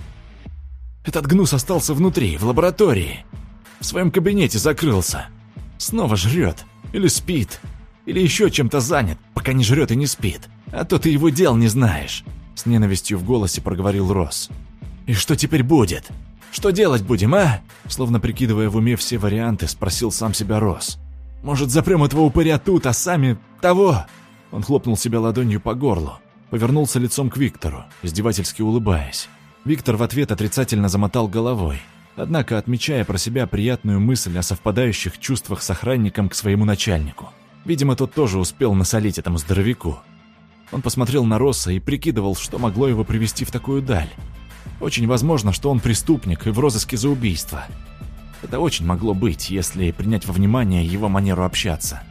«Этот гнус остался внутри, в лаборатории. В своем кабинете закрылся. Снова жрет. Или спит. Или еще чем-то занят, пока не жрет и не спит. А то ты его дел не знаешь», — с ненавистью в голосе проговорил Росс. «И что теперь будет? Что делать будем, а?» Словно прикидывая в уме все варианты, спросил сам себя Рос. «Может, запрем этого упыря тут, а сами того?» Он хлопнул себя ладонью по горлу, повернулся лицом к Виктору, издевательски улыбаясь. Виктор в ответ отрицательно замотал головой, однако отмечая про себя приятную мысль о совпадающих чувствах с охранником к своему начальнику. Видимо, тот тоже успел насолить этому здоровяку. Он посмотрел на Росса и прикидывал, что могло его привести в такую даль. Очень возможно, что он преступник и в розыске за убийство. Это очень могло быть, если принять во внимание его манеру общаться.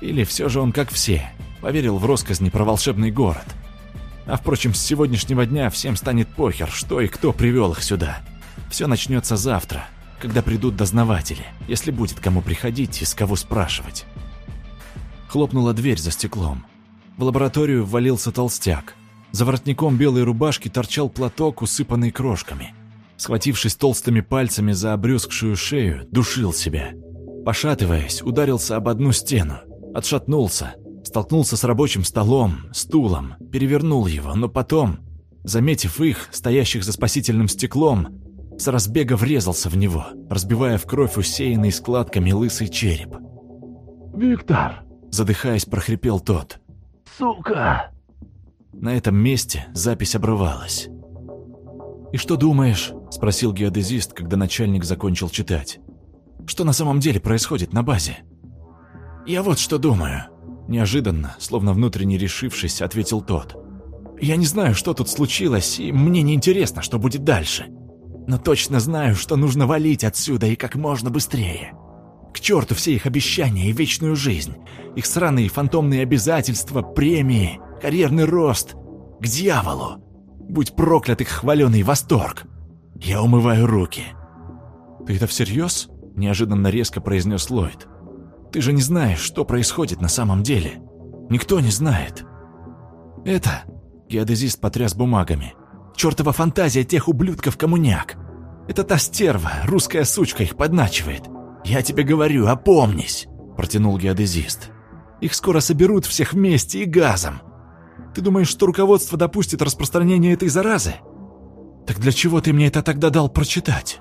Или все же он, как все, поверил в россказни про волшебный город. А впрочем, с сегодняшнего дня всем станет похер, что и кто привел их сюда. Все начнется завтра, когда придут дознаватели, если будет кому приходить и с кого спрашивать. Хлопнула дверь за стеклом. В лабораторию ввалился толстяк. За воротником белой рубашки торчал платок, усыпанный крошками. Схватившись толстыми пальцами за обрюзгшую шею, душил себя. Пошатываясь, ударился об одну стену, отшатнулся, столкнулся с рабочим столом, стулом, перевернул его, но потом, заметив их, стоящих за спасительным стеклом, с разбега врезался в него, разбивая в кровь усеянный складками лысый череп. «Виктор!» Задыхаясь, прохрипел тот. «Сука!» На этом месте запись обрывалась. «И что думаешь?» – спросил геодезист, когда начальник закончил читать. «Что на самом деле происходит на базе?» «Я вот что думаю», – неожиданно, словно внутренне решившись, ответил тот. «Я не знаю, что тут случилось, и мне не интересно, что будет дальше. Но точно знаю, что нужно валить отсюда и как можно быстрее. К черту все их обещания и вечную жизнь, их сраные фантомные обязательства, премии – карьерный рост. К дьяволу! Будь проклят их хваленый восторг! Я умываю руки. «Ты это всерьез?» – неожиданно резко произнес Ллойд. «Ты же не знаешь, что происходит на самом деле. Никто не знает». «Это...» – геодезист потряс бумагами. «Чертова фантазия тех ублюдков-коммуняк! Это та стерва, русская сучка их подначивает. Я тебе говорю, опомнись!» – протянул геодезист. «Их скоро соберут всех вместе и газом. Ты думаешь, что руководство допустит распространение этой заразы? Так для чего ты мне это тогда дал прочитать?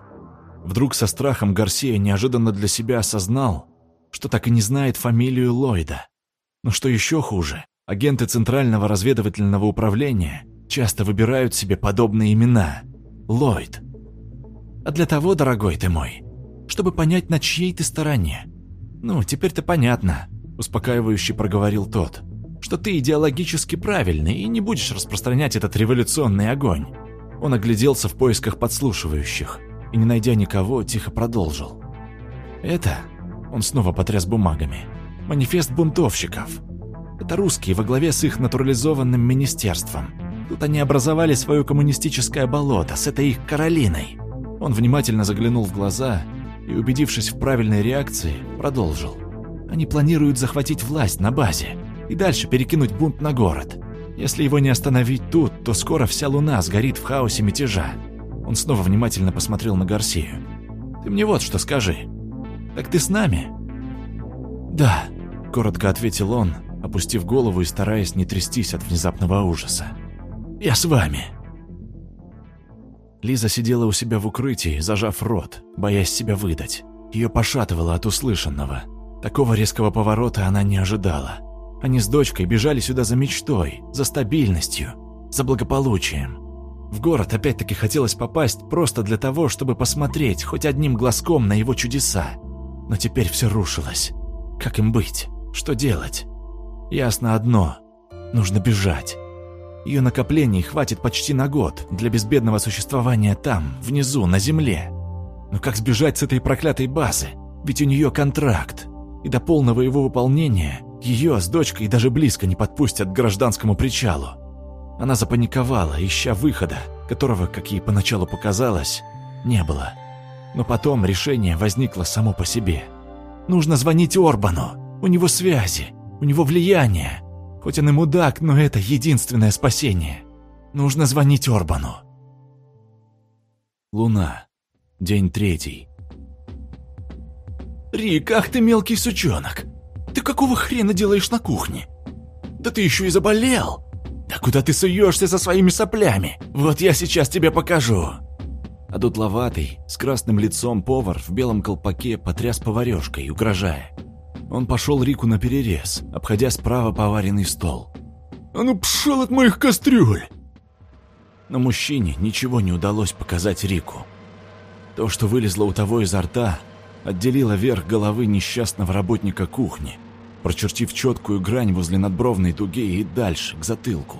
Вдруг со страхом Гарсия неожиданно для себя осознал, что так и не знает фамилию Ллойда. Но что еще хуже, агенты Центрального разведывательного управления часто выбирают себе подобные имена. Ллойд. А для того, дорогой ты мой, чтобы понять, на чьей ты стороне. Ну, теперь-то понятно, успокаивающе проговорил тот что ты идеологически правильный и не будешь распространять этот революционный огонь. Он огляделся в поисках подслушивающих и, не найдя никого, тихо продолжил. Это, он снова потряс бумагами, манифест бунтовщиков. Это русские во главе с их натурализованным министерством. Тут они образовали свое коммунистическое болото с этой их Каролиной. Он внимательно заглянул в глаза и, убедившись в правильной реакции, продолжил. Они планируют захватить власть на базе и дальше перекинуть бунт на город. Если его не остановить тут, то скоро вся луна сгорит в хаосе мятежа. Он снова внимательно посмотрел на Гарсию. «Ты мне вот что скажи. Так ты с нами?» «Да», — коротко ответил он, опустив голову и стараясь не трястись от внезапного ужаса. Я с вами». Лиза сидела у себя в укрытии, зажав рот, боясь себя выдать. Ее пошатывало от услышанного. Такого резкого поворота она не ожидала. Они с дочкой бежали сюда за мечтой, за стабильностью, за благополучием. В город опять-таки хотелось попасть просто для того, чтобы посмотреть хоть одним глазком на его чудеса. Но теперь все рушилось. Как им быть? Что делать? Ясно одно. Нужно бежать. Ее накоплений хватит почти на год для безбедного существования там, внизу, на земле. Но как сбежать с этой проклятой базы? Ведь у нее контракт. И до полного его выполнения ее с дочкой даже близко не подпустят к гражданскому причалу. Она запаниковала, ища выхода, которого, как ей поначалу показалось, не было. Но потом решение возникло само по себе. Нужно звонить Орбану. У него связи, у него влияние. Хоть он и мудак, но это единственное спасение. Нужно звонить Орбану. Луна. День третий. «Рик, ах ты мелкий сучонок! Ты какого хрена делаешь на кухне? Да ты еще и заболел!» «Да куда ты суешься со своими соплями? Вот я сейчас тебе покажу!» А дутловатый, с красным лицом повар в белом колпаке потряс поварешкой, угрожая. Он пошел Рику на перерез, обходя справа поваренный стол. «А ну пшел от моих кастрюль!» Но мужчине ничего не удалось показать Рику. То, что вылезло у того изо рта, отделило верх головы несчастного работника кухни – прочертив четкую грань возле надбровной дуги и дальше, к затылку.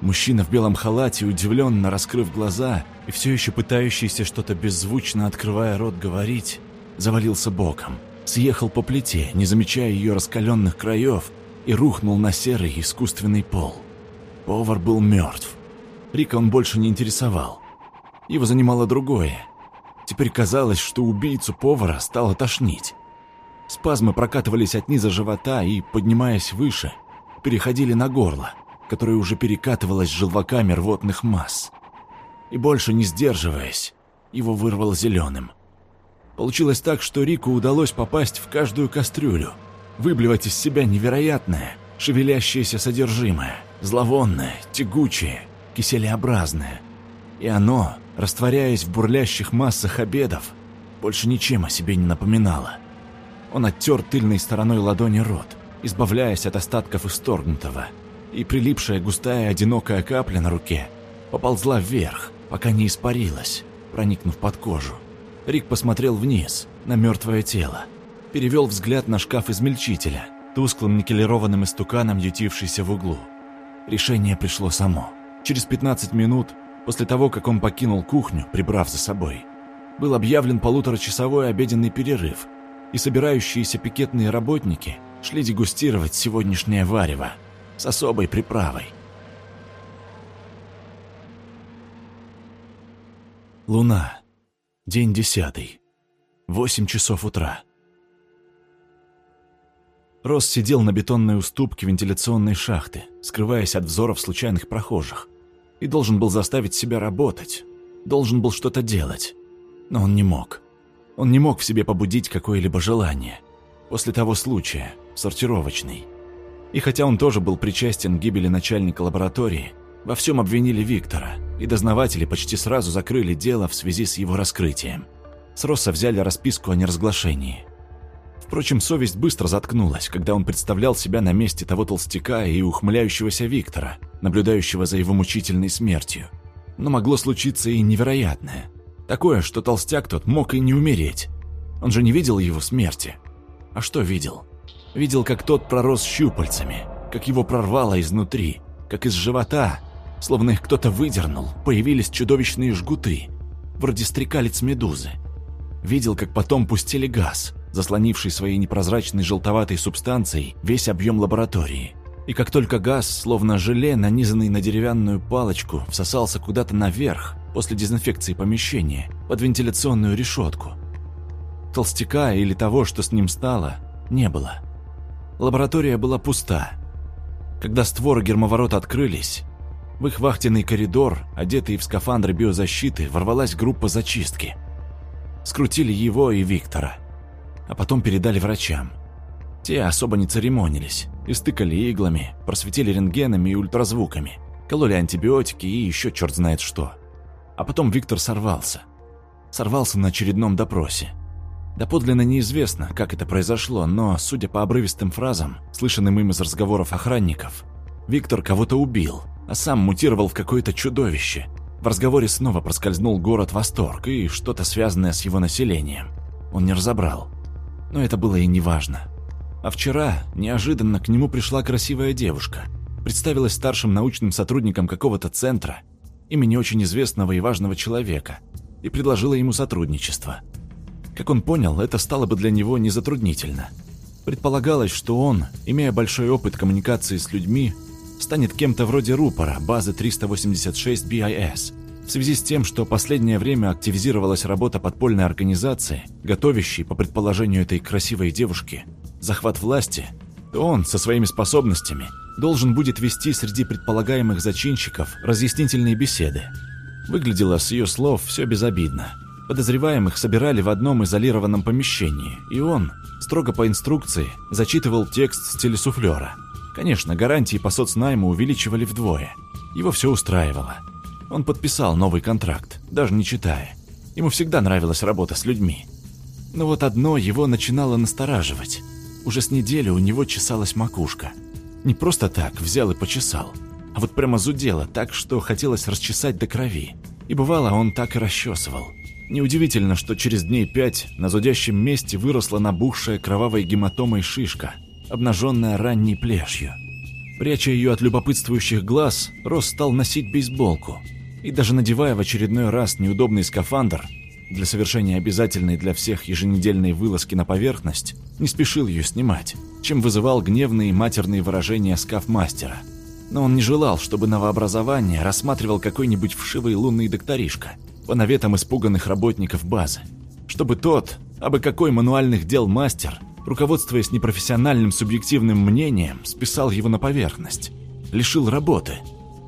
Мужчина в белом халате, удивленно раскрыв глаза и все еще пытающийся что-то беззвучно открывая рот говорить, завалился боком, съехал по плите, не замечая ее раскаленных краев, и рухнул на серый искусственный пол. Повар был мертв. Рика он больше не интересовал. Его занимало другое. Теперь казалось, что убийцу повара стало тошнить. Спазмы прокатывались от низа живота и, поднимаясь выше, переходили на горло, которое уже перекатывалось желваками рвотных масс. И больше не сдерживаясь, его вырвало зеленым. Получилось так, что Рику удалось попасть в каждую кастрюлю, выблевать из себя невероятное, шевелящееся содержимое, зловонное, тягучее, киселеобразное. И оно, растворяясь в бурлящих массах обедов, больше ничем о себе не напоминало. Он оттер тыльной стороной ладони рот, избавляясь от остатков исторгнутого, и прилипшая густая одинокая капля на руке поползла вверх, пока не испарилась, проникнув под кожу. Рик посмотрел вниз, на мертвое тело, перевел взгляд на шкаф измельчителя, тусклым никелированным истуканом ютившийся в углу. Решение пришло само. Через 15 минут, после того, как он покинул кухню, прибрав за собой, был объявлен полуторачасовой обеденный перерыв, и собирающиеся пикетные работники шли дегустировать сегодняшнее варево с особой приправой. Луна. День десятый. Восемь часов утра. Рос сидел на бетонной уступке вентиляционной шахты, скрываясь от взоров случайных прохожих, и должен был заставить себя работать, должен был что-то делать, но он не мог. Он не мог в себе побудить какое-либо желание. После того случая, сортировочный. И хотя он тоже был причастен к гибели начальника лаборатории, во всем обвинили Виктора, и дознаватели почти сразу закрыли дело в связи с его раскрытием. С Росса взяли расписку о неразглашении. Впрочем, совесть быстро заткнулась, когда он представлял себя на месте того толстяка и ухмыляющегося Виктора, наблюдающего за его мучительной смертью. Но могло случиться и невероятное – Такое, что толстяк тот мог и не умереть. Он же не видел его смерти. А что видел? Видел, как тот пророс щупальцами, как его прорвало изнутри, как из живота, словно их кто-то выдернул, появились чудовищные жгуты, вроде стрекалец медузы. Видел, как потом пустили газ, заслонивший своей непрозрачной желтоватой субстанцией весь объем лаборатории. И как только газ, словно желе, нанизанный на деревянную палочку, всосался куда-то наверх, после дезинфекции помещения под вентиляционную решетку. Толстяка или того, что с ним стало, не было. Лаборатория была пуста. Когда створы гермоворота открылись, в их вахтенный коридор, одетые в скафандры биозащиты, ворвалась группа зачистки. Скрутили его и Виктора, а потом передали врачам. Те особо не церемонились, истыкали иглами, просветили рентгенами и ультразвуками – Кололи антибиотики и еще черт знает что. А потом Виктор сорвался. Сорвался на очередном допросе. Доподлинно неизвестно, как это произошло, но, судя по обрывистым фразам, слышанным им из разговоров охранников, Виктор кого-то убил, а сам мутировал в какое-то чудовище. В разговоре снова проскользнул город Восторг и что-то связанное с его населением. Он не разобрал. Но это было и неважно. А вчера неожиданно к нему пришла красивая девушка. Представилась старшим научным сотрудником какого-то центра, имени очень известного и важного человека, и предложила ему сотрудничество. Как он понял, это стало бы для него незатруднительно. Предполагалось, что он, имея большой опыт коммуникации с людьми, станет кем-то вроде рупора базы 386 BIS, в связи с тем, что последнее время активизировалась работа подпольной организации, готовящей, по предположению этой красивой девушки, захват власти, то он со своими способностями должен будет вести среди предполагаемых зачинщиков разъяснительные беседы. Выглядело с ее слов все безобидно – Подозреваемых собирали в одном изолированном помещении, и он, строго по инструкции, зачитывал текст с телесуфлера. Конечно, гарантии по соцнайму увеличивали вдвое. Его все устраивало. Он подписал новый контракт, даже не читая. Ему всегда нравилась работа с людьми. Но вот одно его начинало настораживать. Уже с недели у него чесалась макушка. Не просто так взял и почесал, а вот прямо зудело так, что хотелось расчесать до крови. И бывало, он так и расчесывал. Неудивительно, что через дней пять на зудящем месте выросла набухшая кровавой гематомой шишка, обнаженная ранней плешью. Пряча ее от любопытствующих глаз, Рос стал носить бейсболку. И даже надевая в очередной раз неудобный скафандр, для совершения обязательной для всех еженедельной вылазки на поверхность, не спешил ее снимать, чем вызывал гневные матерные выражения скафмастера. Но он не желал, чтобы новообразование рассматривал какой-нибудь вшивый лунный докторишка – по наветам испуганных работников базы, чтобы тот, абы какой мануальных дел мастер, руководствуясь непрофессиональным субъективным мнением, списал его на поверхность, лишил работы.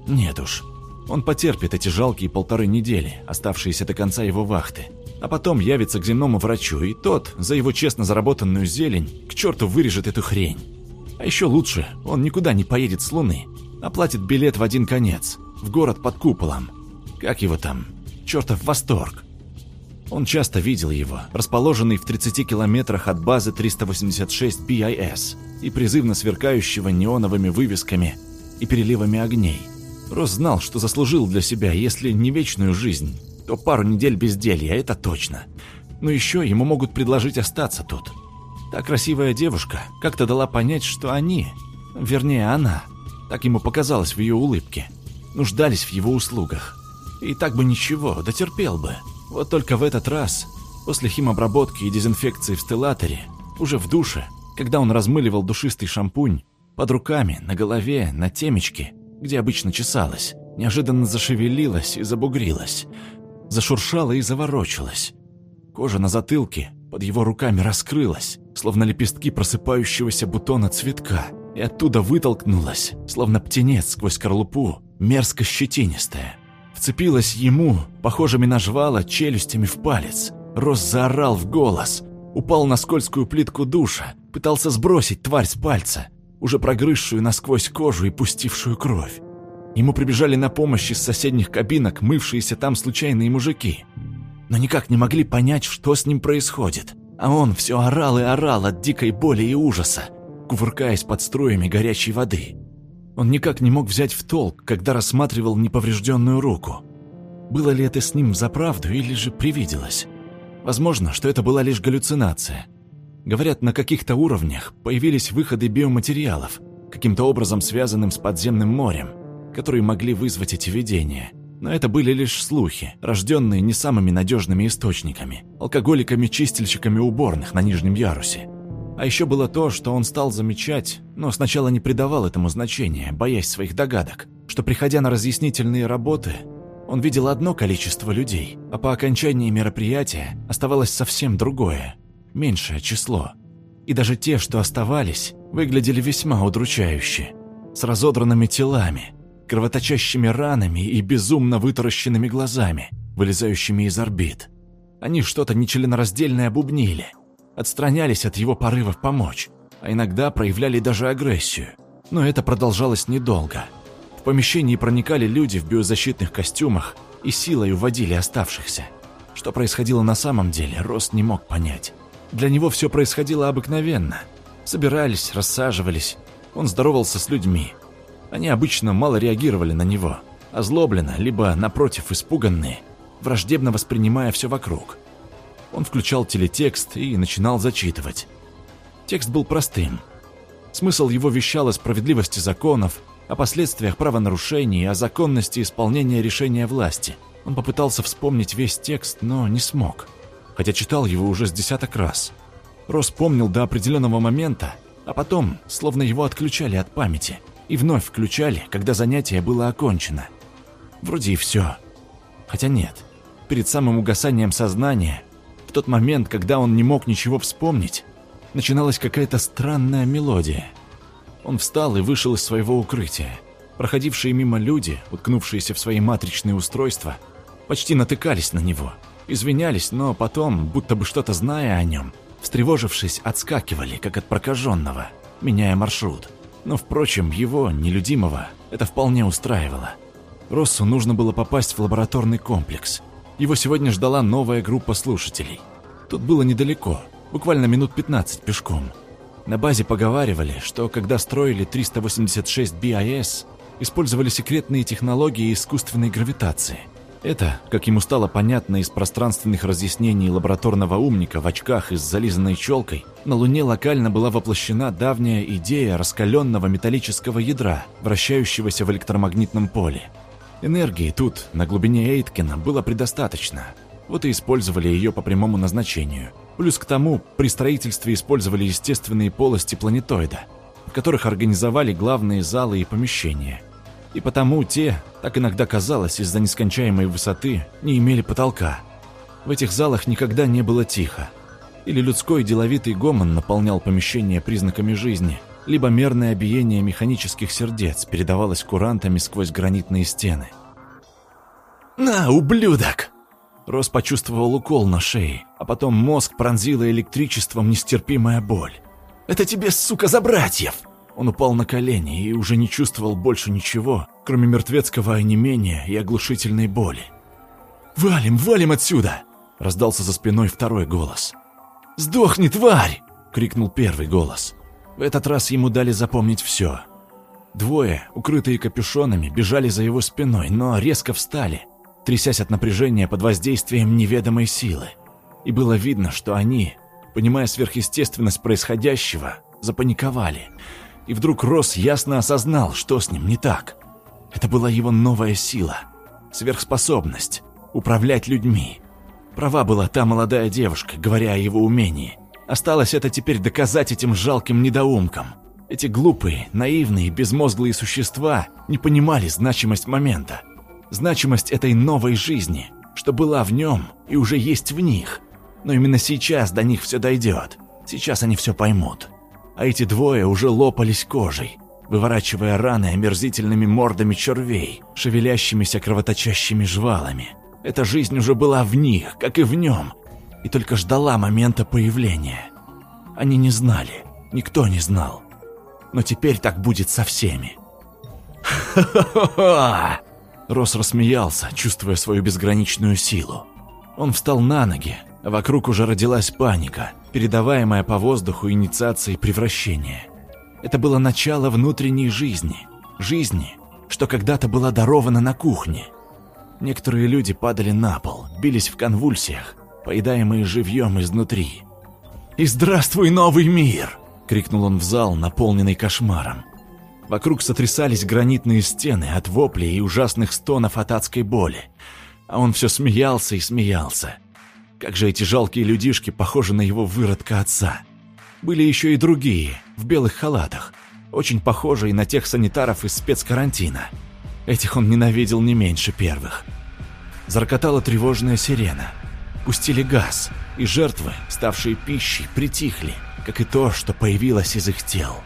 Нет уж, он потерпит эти жалкие полторы недели, оставшиеся до конца его вахты, а потом явится к земному врачу, и тот, за его честно заработанную зелень, к черту вырежет эту хрень. А еще лучше, он никуда не поедет с Луны, оплатит билет в один конец, в город под куполом. Как его там? чертов восторг. Он часто видел его, расположенный в 30 километрах от базы 386 BIS и призывно сверкающего неоновыми вывесками и переливами огней. Рос знал, что заслужил для себя, если не вечную жизнь, то пару недель безделья, это точно. Но еще ему могут предложить остаться тут. Та красивая девушка как-то дала понять, что они, вернее она, так ему показалось в ее улыбке, нуждались в его услугах. И так бы ничего, дотерпел бы. Вот только в этот раз, после химобработки и дезинфекции в стеллаторе, уже в душе, когда он размыливал душистый шампунь, под руками, на голове, на темечке, где обычно чесалась, неожиданно зашевелилась и забугрилась, зашуршала и заворочилась. Кожа на затылке под его руками раскрылась, словно лепестки просыпающегося бутона цветка, и оттуда вытолкнулась, словно птенец сквозь скорлупу, мерзко щетинистая. Вцепилась ему, похожими на жвала, челюстями в палец. Рос заорал в голос. Упал на скользкую плитку душа. Пытался сбросить тварь с пальца, уже прогрызшую насквозь кожу и пустившую кровь. Ему прибежали на помощь из соседних кабинок мывшиеся там случайные мужики. Но никак не могли понять, что с ним происходит. А он все орал и орал от дикой боли и ужаса, кувыркаясь под струями горячей воды. Он никак не мог взять в толк, когда рассматривал неповрежденную руку. Было ли это с ним за правду или же привиделось? Возможно, что это была лишь галлюцинация. Говорят, на каких-то уровнях появились выходы биоматериалов, каким-то образом связанным с подземным морем, которые могли вызвать эти видения. Но это были лишь слухи, рожденные не самыми надежными источниками, алкоголиками-чистильщиками уборных на нижнем ярусе. А еще было то, что он стал замечать, но сначала не придавал этому значения, боясь своих догадок, что, приходя на разъяснительные работы, он видел одно количество людей, а по окончании мероприятия оставалось совсем другое, меньшее число. И даже те, что оставались, выглядели весьма удручающе, с разодранными телами, кровоточащими ранами и безумно вытаращенными глазами, вылезающими из орбит. Они что-то нечленораздельное бубнили – отстранялись от его порывов помочь, а иногда проявляли даже агрессию. Но это продолжалось недолго. В помещении проникали люди в биозащитных костюмах и силой уводили оставшихся. Что происходило на самом деле, Рост не мог понять. Для него все происходило обыкновенно. Собирались, рассаживались. Он здоровался с людьми. Они обычно мало реагировали на него, озлобленно, либо, напротив, испуганные, враждебно воспринимая все вокруг. Он включал телетекст и начинал зачитывать. Текст был простым. Смысл его вещал о справедливости законов, о последствиях правонарушений о законности исполнения решения власти. Он попытался вспомнить весь текст, но не смог, хотя читал его уже с десяток раз. Рос помнил до определенного момента, а потом, словно его отключали от памяти, и вновь включали, когда занятие было окончено. Вроде и все. Хотя нет. Перед самым угасанием сознания, в тот момент, когда он не мог ничего вспомнить, начиналась какая-то странная мелодия. Он встал и вышел из своего укрытия. Проходившие мимо люди, уткнувшиеся в свои матричные устройства, почти натыкались на него. Извинялись, но потом, будто бы что-то зная о нем, встревожившись, отскакивали, как от прокаженного, меняя маршрут. Но, впрочем, его, нелюдимого, это вполне устраивало. Россу нужно было попасть в лабораторный комплекс. Его сегодня ждала новая группа слушателей. Тут было недалеко, буквально минут 15 пешком. На базе поговаривали, что когда строили 386 BIS, использовали секретные технологии искусственной гравитации. Это, как ему стало понятно из пространственных разъяснений лабораторного умника в очках и с зализанной челкой, на Луне локально была воплощена давняя идея раскаленного металлического ядра, вращающегося в электромагнитном поле. Энергии тут, на глубине Эйткина, было предостаточно. Вот и использовали ее по прямому назначению. Плюс к тому, при строительстве использовали естественные полости планетоида, в которых организовали главные залы и помещения. И потому те, так иногда казалось, из-за нескончаемой высоты, не имели потолка. В этих залах никогда не было тихо. Или людской деловитый гомон наполнял помещение признаками жизни, либо мерное биение механических сердец передавалось курантами сквозь гранитные стены. «На, ублюдок!» Рос почувствовал укол на шее, а потом мозг пронзила электричеством нестерпимая боль. «Это тебе, сука, за братьев!» Он упал на колени и уже не чувствовал больше ничего, кроме мертвецкого онемения и оглушительной боли. «Валим, валим отсюда!» — раздался за спиной второй голос. «Сдохни, тварь!» — крикнул первый голос. В этот раз ему дали запомнить все. Двое, укрытые капюшонами, бежали за его спиной, но резко встали, трясясь от напряжения под воздействием неведомой силы. И было видно, что они, понимая сверхъестественность происходящего, запаниковали. И вдруг Росс ясно осознал, что с ним не так. Это была его новая сила, сверхспособность управлять людьми. Права была та молодая девушка, говоря о его умении. Осталось это теперь доказать этим жалким недоумкам. Эти глупые, наивные, безмозглые существа не понимали значимость момента значимость этой новой жизни, что была в нем и уже есть в них. Но именно сейчас до них все дойдет. Сейчас они все поймут. А эти двое уже лопались кожей, выворачивая раны омерзительными мордами червей, шевелящимися кровоточащими жвалами. Эта жизнь уже была в них, как и в нем, и только ждала момента появления. Они не знали, никто не знал. Но теперь так будет со всеми. «Ха-ха-ха!» Рос рассмеялся, чувствуя свою безграничную силу. Он встал на ноги, вокруг уже родилась паника, передаваемая по воздуху инициацией превращения. Это было начало внутренней жизни, жизни, что когда-то была дарована на кухне. Некоторые люди падали на пол, бились в конвульсиях, поедаемые живьем изнутри. «И здравствуй, новый мир!» — крикнул он в зал, наполненный кошмаром. Вокруг сотрясались гранитные стены от воплей и ужасных стонов от адской боли. А он все смеялся и смеялся. Как же эти жалкие людишки похожи на его выродка отца. Были еще и другие, в белых халатах, очень похожие на тех санитаров из спецкарантина. Этих он ненавидел не меньше первых. Зарокотала тревожная сирена. Пустили газ, и жертвы, ставшие пищей, притихли, как и то, что появилось из их тел.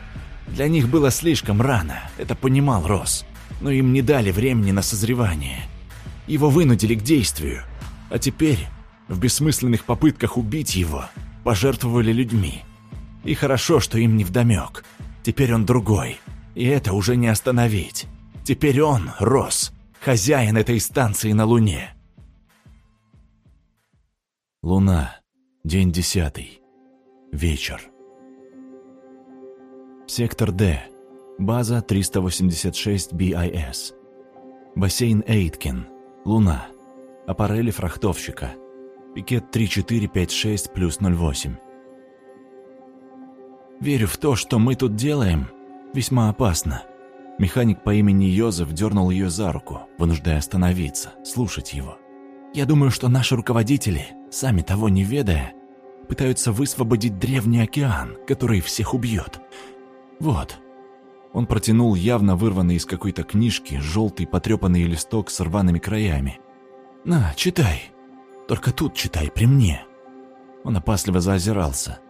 Для них было слишком рано, это понимал Росс, но им не дали времени на созревание. Его вынудили к действию, а теперь, в бессмысленных попытках убить его, пожертвовали людьми. И хорошо, что им не вдомек. Теперь он другой, и это уже не остановить. Теперь он, Рос, хозяин этой станции на Луне. Луна. День десятый. Вечер. Сектор Д. База 386 BIS. Бассейн Эйткин. Луна. Аппарели фрахтовщика. Пикет 3456 плюс 08. Верю в то, что мы тут делаем, весьма опасно. Механик по имени Йозеф дернул ее за руку, вынуждая остановиться, слушать его. Я думаю, что наши руководители, сами того не ведая, пытаются высвободить древний океан, который всех убьет. Вот. Он протянул явно вырванный из какой-то книжки желтый потрепанный листок с рваными краями. «На, читай. Только тут читай, при мне». Он опасливо заозирался.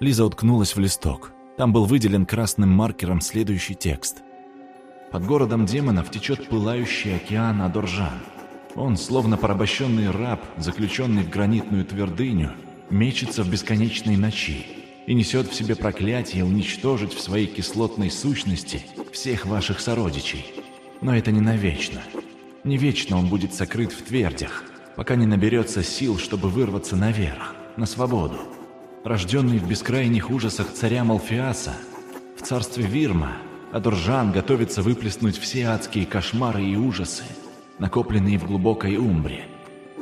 Лиза уткнулась в листок. Там был выделен красным маркером следующий текст. Под городом демонов течет пылающий океан Адоржан. Он, словно порабощенный раб, заключенный в гранитную твердыню, мечется в бесконечной ночи и несет в себе проклятие уничтожить в своей кислотной сущности всех ваших сородичей. Но это не навечно. Не вечно он будет сокрыт в твердях, пока не наберется сил, чтобы вырваться наверх, на свободу. Рожденный в бескрайних ужасах царя Малфиаса, в царстве Вирма, Адуржан готовится выплеснуть все адские кошмары и ужасы, накопленные в глубокой Умбре.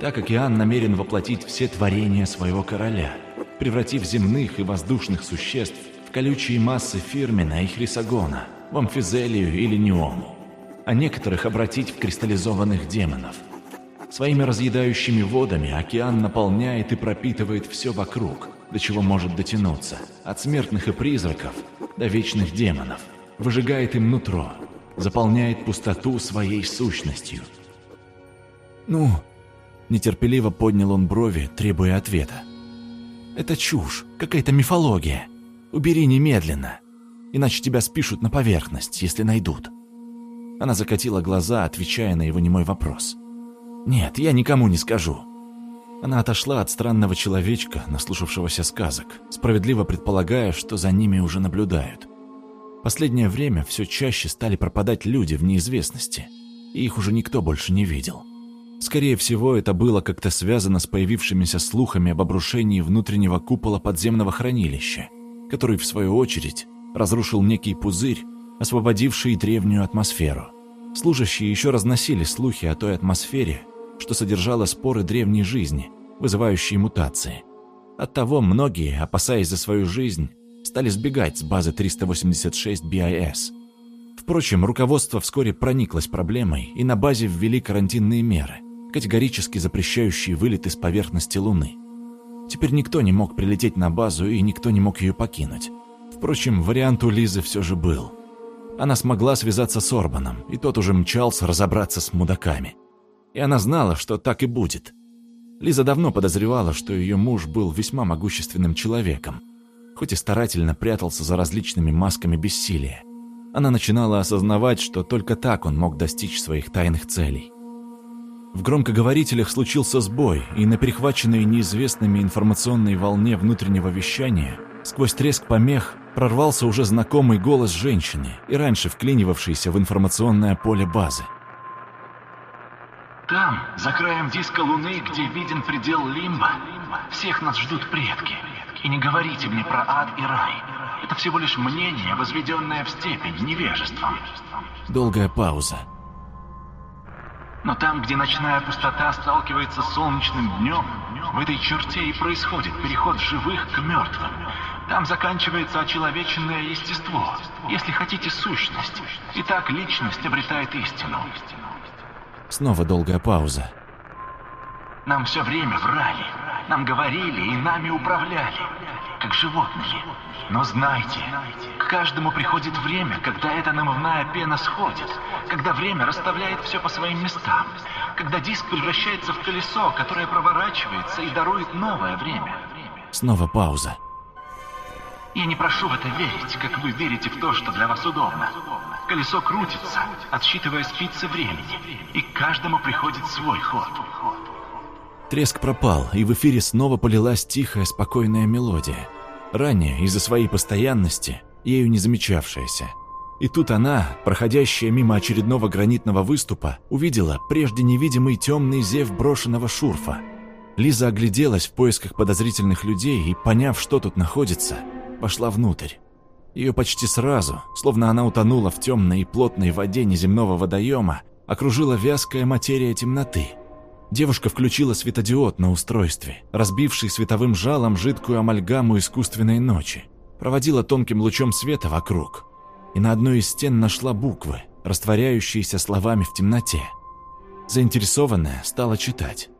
Так океан намерен воплотить все творения своего короля, превратив земных и воздушных существ в колючие массы Фирмина и Хрисогона, в амфизелию или неому, а некоторых обратить в кристаллизованных демонов. Своими разъедающими водами океан наполняет и пропитывает все вокруг, до чего может дотянуться, от смертных и призраков до вечных демонов – выжигает им нутро, заполняет пустоту своей сущностью. «Ну?» – нетерпеливо поднял он брови, требуя ответа. «Это чушь, какая-то мифология. Убери немедленно, иначе тебя спишут на поверхность, если найдут». Она закатила глаза, отвечая на его немой вопрос. «Нет, я никому не скажу». Она отошла от странного человечка, наслушавшегося сказок, справедливо предполагая, что за ними уже наблюдают. Последнее время все чаще стали пропадать люди в неизвестности, и их уже никто больше не видел. Скорее всего, это было как-то связано с появившимися слухами об обрушении внутреннего купола подземного хранилища, который, в свою очередь, разрушил некий пузырь, освободивший древнюю атмосферу. Служащие еще разносили слухи о той атмосфере, что содержала споры древней жизни, вызывающие мутации. Оттого многие, опасаясь за свою жизнь, стали сбегать с базы 386 BIS. Впрочем, руководство вскоре прониклось проблемой и на базе ввели карантинные меры, категорически запрещающие вылет из поверхности Луны. Теперь никто не мог прилететь на базу и никто не мог ее покинуть. Впрочем, вариант у Лизы все же был. Она смогла связаться с Орбаном, и тот уже мчался разобраться с мудаками. И она знала, что так и будет. Лиза давно подозревала, что ее муж был весьма могущественным человеком, хоть и старательно прятался за различными масками бессилия. Она начинала осознавать, что только так он мог достичь своих тайных целей. В громкоговорителях случился сбой, и на перехваченной неизвестными информационной волне внутреннего вещания сквозь треск помех прорвался уже знакомый голос женщины и раньше вклинивавшийся в информационное поле базы. «Там, за краем диска Луны, где виден предел Лимба, всех нас ждут предки. И не говорите мне про ад и рай. Это всего лишь мнение, возведенное в степень невежеством. Долгая пауза. Но там, где ночная пустота сталкивается с солнечным днем, в этой черте и происходит переход живых к мертвым. Там заканчивается очеловеченное естество, если хотите, сущность. И так личность обретает истину. Снова долгая пауза. Нам все время врали. Нам говорили и нами управляли, как животные. Но знайте, к каждому приходит время, когда эта намывная пена сходит, когда время расставляет все по своим местам, когда диск превращается в колесо, которое проворачивается и дарует новое время. Снова пауза. Я не прошу в это верить, как вы верите в то, что для вас удобно. Колесо крутится, отсчитывая спицы времени, и каждому приходит свой ход. Треск пропал, и в эфире снова полилась тихая, спокойная мелодия. Ранее, из-за своей постоянности, ею не замечавшаяся. И тут она, проходящая мимо очередного гранитного выступа, увидела прежде невидимый темный зев брошенного шурфа. Лиза огляделась в поисках подозрительных людей и, поняв, что тут находится, пошла внутрь. Ее почти сразу, словно она утонула в темной и плотной воде неземного водоема, окружила вязкая материя темноты. Девушка включила светодиод на устройстве, разбивший световым жалом жидкую амальгаму искусственной ночи, проводила тонким лучом света вокруг и на одной из стен нашла буквы, растворяющиеся словами в темноте. Заинтересованная стала читать.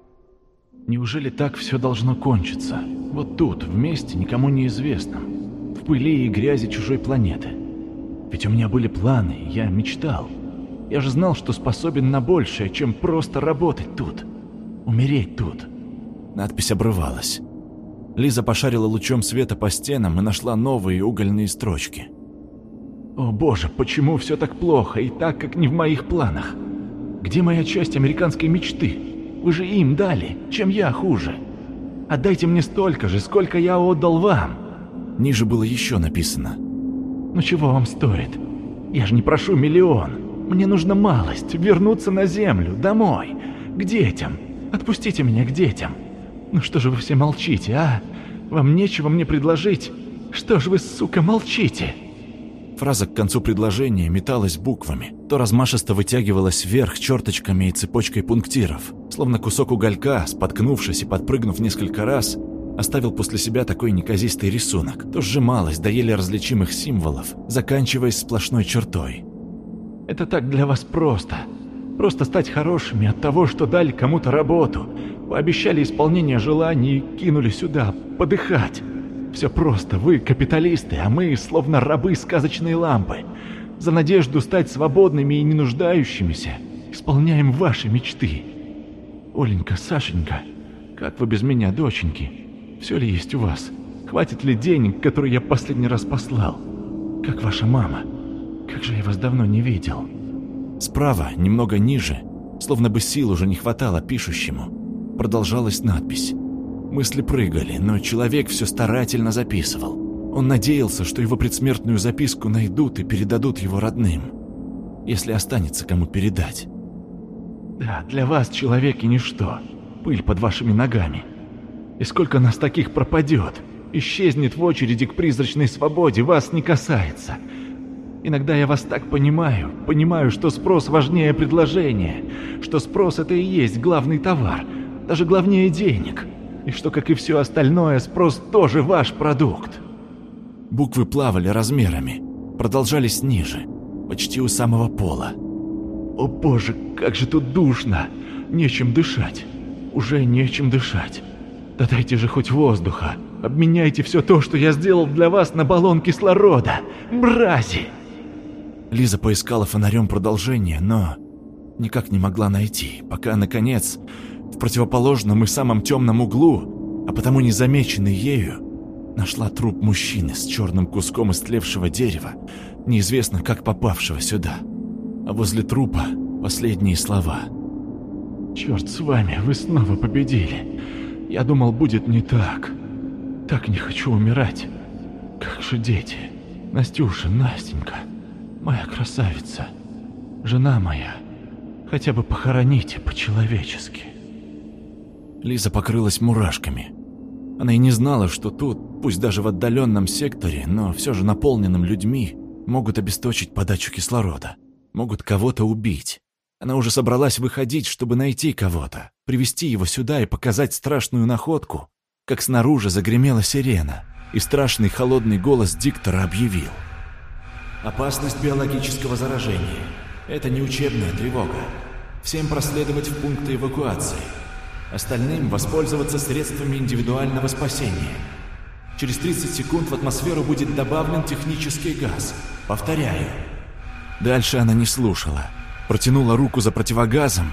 Неужели так все должно кончиться? Вот тут, в месте никому неизвестном, в пыли и грязи чужой планеты. Ведь у меня были планы, я мечтал. Я же знал, что способен на большее, чем просто работать тут. Умереть тут. Надпись обрывалась. Лиза пошарила лучом света по стенам и нашла новые угольные строчки. О боже, почему все так плохо и так, как не в моих планах? Где моя часть американской мечты? Вы же им дали, чем я хуже. Отдайте мне столько же, сколько я отдал вам. Ниже было еще написано. Ну чего вам стоит? Я же не прошу миллион. Мне нужна малость, вернуться на землю, домой, к детям. Отпустите меня к детям. Ну что же вы все молчите, а? Вам нечего мне предложить? Что же вы, сука, молчите?» Фраза к концу предложения металась буквами, то размашисто вытягивалась вверх черточками и цепочкой пунктиров, словно кусок уголька, споткнувшись и подпрыгнув несколько раз, оставил после себя такой неказистый рисунок, то сжималась до еле различимых символов, заканчиваясь сплошной чертой. «Это так для вас просто. Просто стать хорошими от того, что дали кому-то работу, пообещали исполнение желаний и кинули сюда подыхать». Все просто, вы капиталисты, а мы словно рабы сказочной лампы. За надежду стать свободными и не нуждающимися исполняем ваши мечты. Оленька, Сашенька, как вы без меня, доченьки? Все ли есть у вас? Хватит ли денег, которые я последний раз послал? Как ваша мама? Как же я вас давно не видел. Справа, немного ниже, словно бы сил уже не хватало пишущему, продолжалась надпись. Мысли прыгали, но человек все старательно записывал. Он надеялся, что его предсмертную записку найдут и передадут его родным, если останется кому передать. «Да, для вас человеки ничто, пыль под вашими ногами. И сколько нас таких пропадет, исчезнет в очереди к призрачной свободе, вас не касается. Иногда я вас так понимаю, понимаю, что спрос важнее предложения, что спрос это и есть главный товар, даже главнее денег» и что, как и все остальное, спрос тоже ваш продукт. Буквы плавали размерами, продолжались ниже, почти у самого пола. О боже, как же тут душно! Нечем дышать. Уже нечем дышать. Да дайте же хоть воздуха. Обменяйте все то, что я сделал для вас, на баллон кислорода. Мрази! Лиза поискала фонарем продолжение, но никак не могла найти, пока, наконец, в противоположном и самом темном углу, а потому незамеченный ею, нашла труп мужчины с черным куском истлевшего дерева, неизвестно как попавшего сюда. А возле трупа последние слова. «Черт с вами, вы снова победили. Я думал, будет не так. Так не хочу умирать. Как же дети? Настюша, Настенька, моя красавица, жена моя, хотя бы похороните по-человечески». Лиза покрылась мурашками. Она и не знала, что тут, пусть даже в отдаленном секторе, но все же наполненном людьми, могут обесточить подачу кислорода, могут кого-то убить. Она уже собралась выходить, чтобы найти кого-то, привести его сюда и показать страшную находку, как снаружи загремела сирена, и страшный холодный голос диктора объявил. «Опасность биологического заражения. Это не учебная тревога. Всем проследовать в пункты эвакуации. Остальным воспользоваться средствами индивидуального спасения. Через 30 секунд в атмосферу будет добавлен технический газ. Повторяю. Дальше она не слушала. Протянула руку за противогазом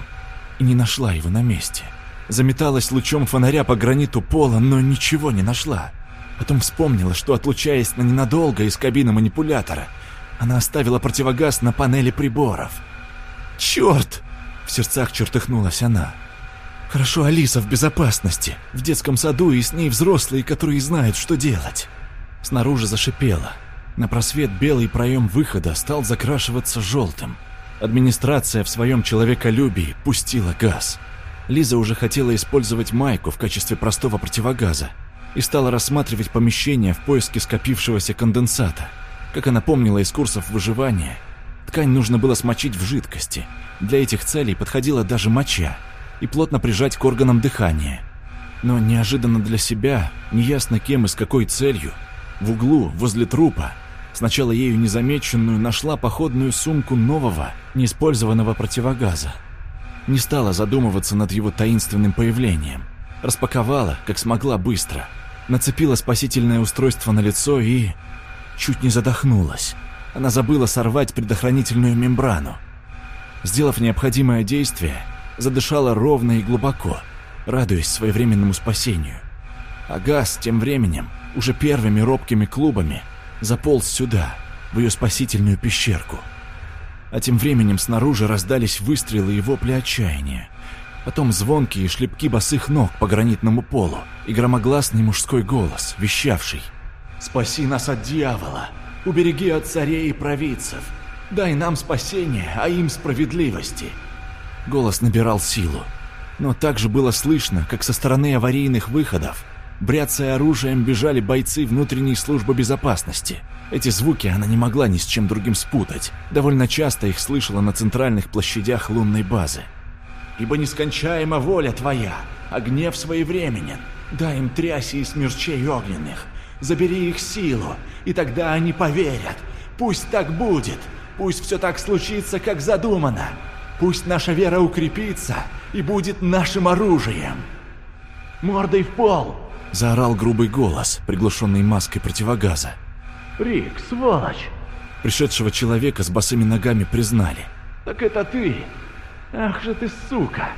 и не нашла его на месте. Заметалась лучом фонаря по граниту пола, но ничего не нашла. Потом вспомнила, что, отлучаясь на ненадолго из кабины манипулятора, она оставила противогаз на панели приборов. «Черт!» — в сердцах чертыхнулась она. Хорошо, Алиса в безопасности, в детском саду и с ней взрослые, которые знают, что делать. Снаружи зашипело. На просвет белый проем выхода стал закрашиваться желтым. Администрация в своем человеколюбии пустила газ. Лиза уже хотела использовать майку в качестве простого противогаза и стала рассматривать помещение в поиске скопившегося конденсата. Как она помнила из курсов выживания, ткань нужно было смочить в жидкости. Для этих целей подходила даже моча и плотно прижать к органам дыхания. Но неожиданно для себя, неясно кем и с какой целью, в углу, возле трупа, сначала ею незамеченную, нашла походную сумку нового, неиспользованного противогаза. Не стала задумываться над его таинственным появлением. Распаковала, как смогла быстро. Нацепила спасительное устройство на лицо и... Чуть не задохнулась. Она забыла сорвать предохранительную мембрану. Сделав необходимое действие, задышала ровно и глубоко, радуясь своевременному спасению. А газ тем временем, уже первыми робкими клубами, заполз сюда, в ее спасительную пещерку. А тем временем снаружи раздались выстрелы и вопли отчаяния. Потом звонкие шлепки босых ног по гранитному полу и громогласный мужской голос, вещавший «Спаси нас от дьявола! Убереги от царей и провидцев! Дай нам спасение, а им справедливости!» Голос набирал силу, но также было слышно, как со стороны аварийных выходов, бряцая оружием, бежали бойцы внутренней службы безопасности. Эти звуки она не могла ни с чем другим спутать. Довольно часто их слышала на центральных площадях лунной базы. «Ибо нескончаема воля твоя, а гнев своевременен. Дай им тряси и смерчей огненных. Забери их силу, и тогда они поверят. Пусть так будет. Пусть все так случится, как задумано. Пусть наша вера укрепится и будет нашим оружием. Мордой в пол!» Заорал грубый голос, приглушенный маской противогаза. «Рик, сволочь!» Пришедшего человека с босыми ногами признали. «Так это ты! Ах же ты сука!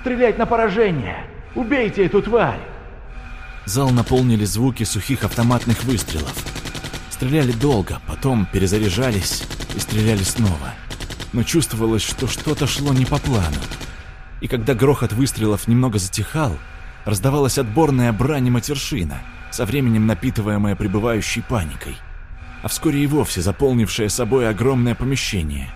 Стрелять на поражение! Убейте эту тварь!» Зал наполнили звуки сухих автоматных выстрелов. Стреляли долго, потом перезаряжались и стреляли снова. Но чувствовалось, что что-то шло не по плану. И когда грохот выстрелов немного затихал, раздавалась отборная брань матершина, со временем напитываемая пребывающей паникой. А вскоре и вовсе заполнившее собой огромное помещение.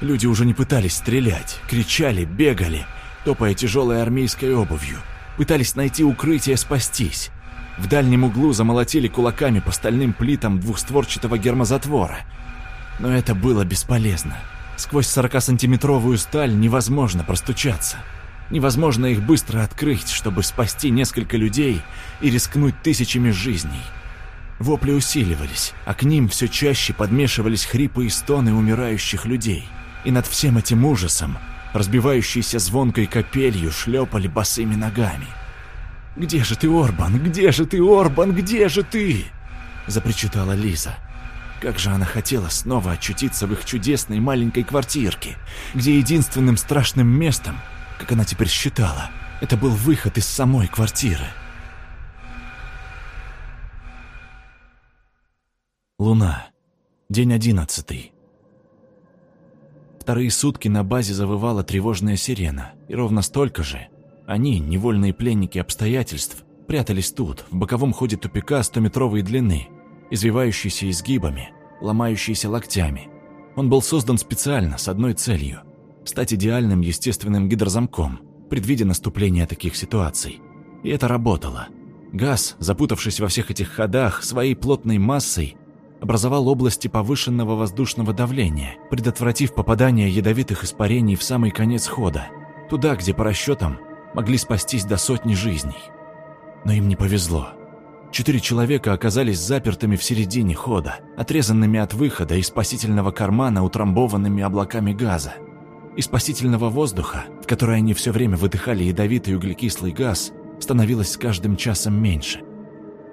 Люди уже не пытались стрелять, кричали, бегали, топая тяжелой армейской обувью. Пытались найти укрытие, спастись. В дальнем углу замолотили кулаками по стальным плитам двухстворчатого гермозатвора. Но это было бесполезно. Сквозь 40-сантиметровую сталь невозможно простучаться. Невозможно их быстро открыть, чтобы спасти несколько людей и рискнуть тысячами жизней. Вопли усиливались, а к ним все чаще подмешивались хрипы и стоны умирающих людей. И над всем этим ужасом, разбивающейся звонкой капелью, шлепали босыми ногами. «Где же ты, Орбан? Где же ты, Орбан? Где же ты?» запричитала Лиза. Как же она хотела снова очутиться в их чудесной маленькой квартирке, где единственным страшным местом как она теперь считала. Это был выход из самой квартиры. Луна. День одиннадцатый. Вторые сутки на базе завывала тревожная сирена, и ровно столько же они, невольные пленники обстоятельств, прятались тут, в боковом ходе тупика 100-метровой длины, извивающийся изгибами, ломающийся локтями. Он был создан специально, с одной целью – стать идеальным естественным гидрозамком, предвидя наступление таких ситуаций. И это работало. Газ, запутавшись во всех этих ходах, своей плотной массой образовал области повышенного воздушного давления, предотвратив попадание ядовитых испарений в самый конец хода, туда, где по расчетам могли спастись до сотни жизней. Но им не повезло. Четыре человека оказались запертыми в середине хода, отрезанными от выхода и спасительного кармана утрамбованными облаками газа и спасительного воздуха, в который они все время выдыхали ядовитый углекислый газ, становилось с каждым часом меньше.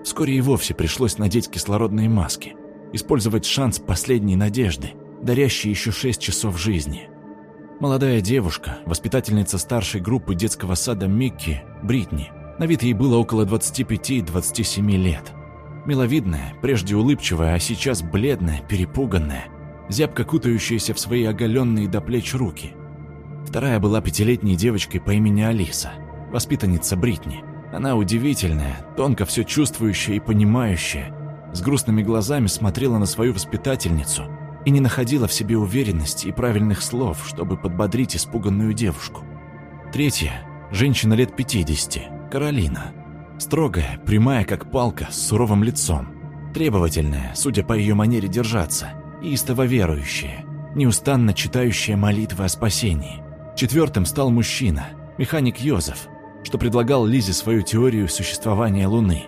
Вскоре и вовсе пришлось надеть кислородные маски, использовать шанс последней надежды, дарящий еще шесть часов жизни. Молодая девушка, воспитательница старшей группы детского сада Микки, Бритни, на вид ей было около 25-27 лет. Миловидная, прежде улыбчивая, а сейчас бледная, перепуганная – зябко кутающаяся в свои оголенные до плеч руки. Вторая была пятилетней девочкой по имени Алиса, воспитанница Бритни. Она удивительная, тонко все чувствующая и понимающая, с грустными глазами смотрела на свою воспитательницу и не находила в себе уверенности и правильных слов, чтобы подбодрить испуганную девушку. Третья – женщина лет 50, Каролина. Строгая, прямая как палка, с суровым лицом. Требовательная, судя по ее манере держаться, истово верующая, неустанно читающая молитвы о спасении. Четвертым стал мужчина, механик Йозеф, что предлагал Лизе свою теорию существования Луны.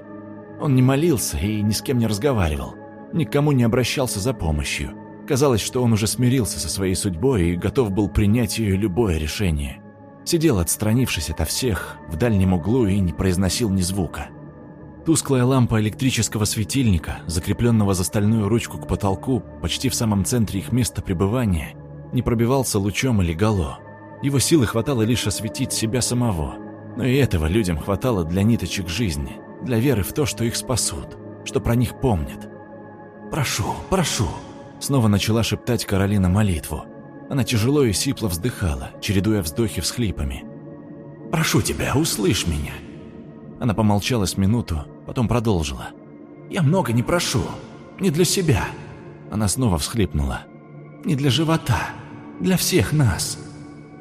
Он не молился и ни с кем не разговаривал, никому не обращался за помощью. Казалось, что он уже смирился со своей судьбой и готов был принять ее любое решение. Сидел, отстранившись ото всех, в дальнем углу и не произносил ни звука. Тусклая лампа электрического светильника, закрепленного за стальную ручку к потолку, почти в самом центре их места пребывания, не пробивался лучом или гало. Его силы хватало лишь осветить себя самого. Но и этого людям хватало для ниточек жизни, для веры в то, что их спасут, что про них помнят. «Прошу, прошу!» Снова начала шептать Каролина молитву. Она тяжело и сипло вздыхала, чередуя вздохи всхлипами. «Прошу тебя, услышь меня!» Она помолчала с минуту, потом продолжила. «Я много не прошу. Не для себя». Она снова всхлипнула. «Не для живота. Для всех нас.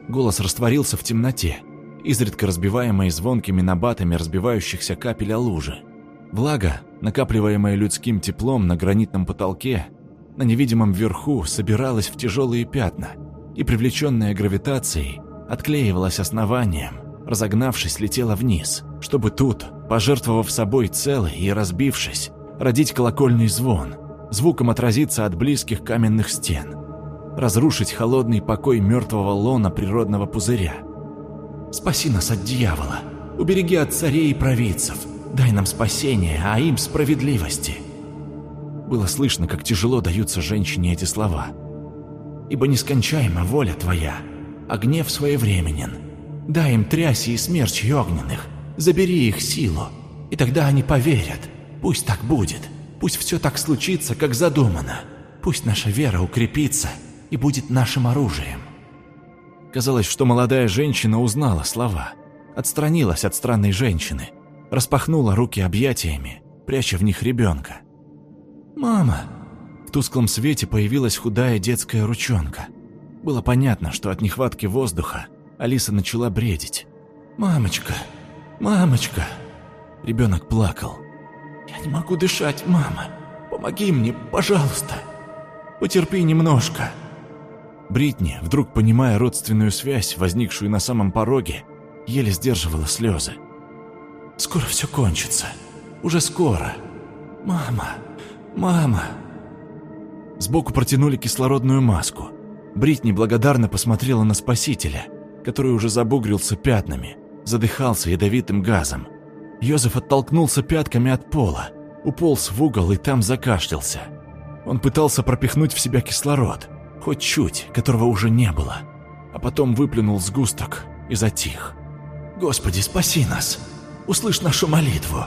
Голос растворился в темноте, изредка разбиваемой звонкими набатами разбивающихся капель о лужи. Влага, накапливаемая людским теплом на гранитном потолке, на невидимом верху собиралась в тяжелые пятна и, привлеченная гравитацией, отклеивалась основанием, разогнавшись, летела вниз, чтобы тут, пожертвовав собой целой и разбившись, родить колокольный звон, звуком отразиться от близких каменных стен – разрушить холодный покой мертвого лона природного пузыря. Спаси нас от дьявола, убереги от царей и провидцев, дай нам спасение, а им справедливости. Было слышно, как тяжело даются женщине эти слова. Ибо нескончаема воля твоя, а гнев своевременен. Дай им тряси и смерчи огненных, забери их силу, и тогда они поверят. Пусть так будет, пусть все так случится, как задумано. Пусть наша вера укрепится, и будет нашим оружием. Казалось, что молодая женщина узнала слова, отстранилась от странной женщины, распахнула руки объятиями, пряча в них ребенка. «Мама!» В тусклом свете появилась худая детская ручонка. Было понятно, что от нехватки воздуха Алиса начала бредить. «Мамочка! Мамочка!» Ребенок плакал. «Я не могу дышать, мама! Помоги мне, пожалуйста! Потерпи немножко!» Бритни, вдруг понимая родственную связь, возникшую на самом пороге, еле сдерживала слезы. «Скоро все кончится. Уже скоро. Мама! Мама!» Сбоку протянули кислородную маску. Бритни благодарно посмотрела на спасителя, который уже забугрился пятнами, задыхался ядовитым газом. Йозеф оттолкнулся пятками от пола, уполз в угол и там закашлялся. Он пытался пропихнуть в себя кислород – хоть чуть, которого уже не было, а потом выплюнул сгусток и затих. «Господи, спаси нас! Услышь нашу молитву!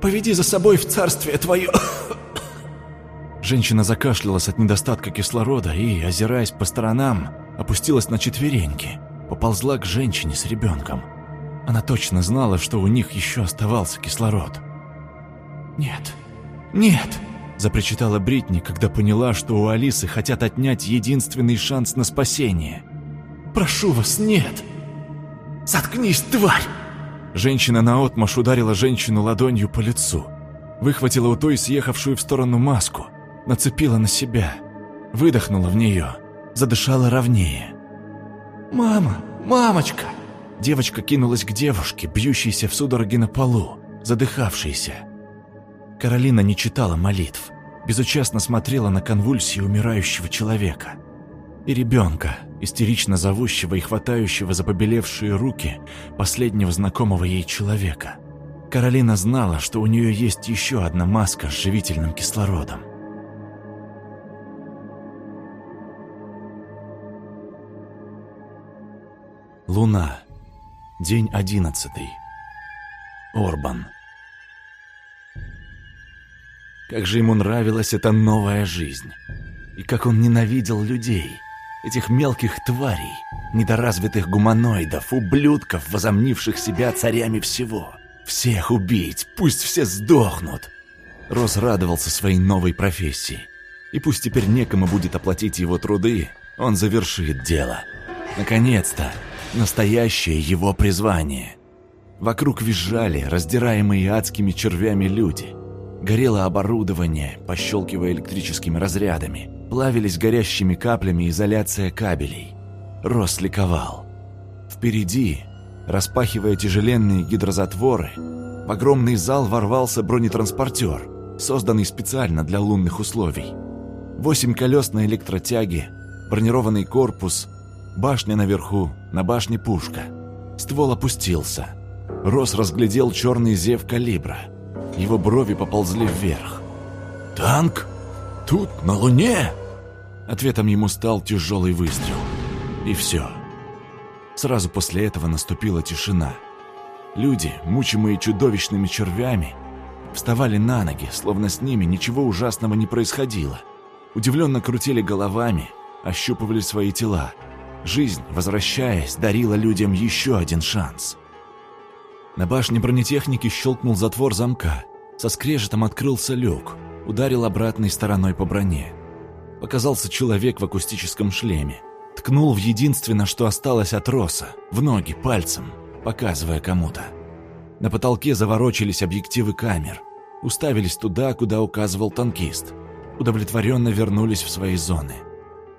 Поведи за собой в царствие Твое!» Женщина закашлялась от недостатка кислорода и, озираясь по сторонам, опустилась на четвереньки, поползла к женщине с ребенком. Она точно знала, что у них еще оставался кислород. «Нет, нет!» запричитала Бритни, когда поняла, что у Алисы хотят отнять единственный шанс на спасение. «Прошу вас, нет!» «Заткнись, тварь!» Женщина наотмашь ударила женщину ладонью по лицу, выхватила у той съехавшую в сторону маску, нацепила на себя, выдохнула в нее, задышала ровнее. «Мама! Мамочка!» Девочка кинулась к девушке, бьющейся в судороге на полу, задыхавшейся. Каролина не читала молитв, безучастно смотрела на конвульсии умирающего человека. И ребенка, истерично зовущего и хватающего за побелевшие руки последнего знакомого ей человека. Каролина знала, что у нее есть еще одна маска с живительным кислородом. Луна. День одиннадцатый. Орбан. Как же ему нравилась эта новая жизнь. И как он ненавидел людей, этих мелких тварей, недоразвитых гуманоидов, ублюдков, возомнивших себя царями всего. Всех убить, пусть все сдохнут. Рос радовался своей новой профессии. И пусть теперь некому будет оплатить его труды, он завершит дело. Наконец-то, настоящее его призвание. Вокруг визжали, раздираемые адскими червями люди. Горело оборудование, пощелкивая электрическими разрядами. Плавились горящими каплями изоляция кабелей. Рос ликовал. Впереди, распахивая тяжеленные гидрозатворы, в огромный зал ворвался бронетранспортер, созданный специально для лунных условий. Восемь колес на электротяге, бронированный корпус, башня наверху, на башне пушка. Ствол опустился. Рос разглядел черный зев калибра. Его брови поползли вверх. «Танк? Тут, на Луне?» Ответом ему стал тяжелый выстрел. И все. Сразу после этого наступила тишина. Люди, мучимые чудовищными червями, вставали на ноги, словно с ними ничего ужасного не происходило. Удивленно крутили головами, ощупывали свои тела. Жизнь, возвращаясь, дарила людям еще один шанс. На башне бронетехники щелкнул затвор замка. Со скрежетом открылся люк, ударил обратной стороной по броне. Показался человек в акустическом шлеме. Ткнул в единственное, что осталось от роса, в ноги, пальцем, показывая кому-то. На потолке заворочились объективы камер. Уставились туда, куда указывал танкист. Удовлетворенно вернулись в свои зоны.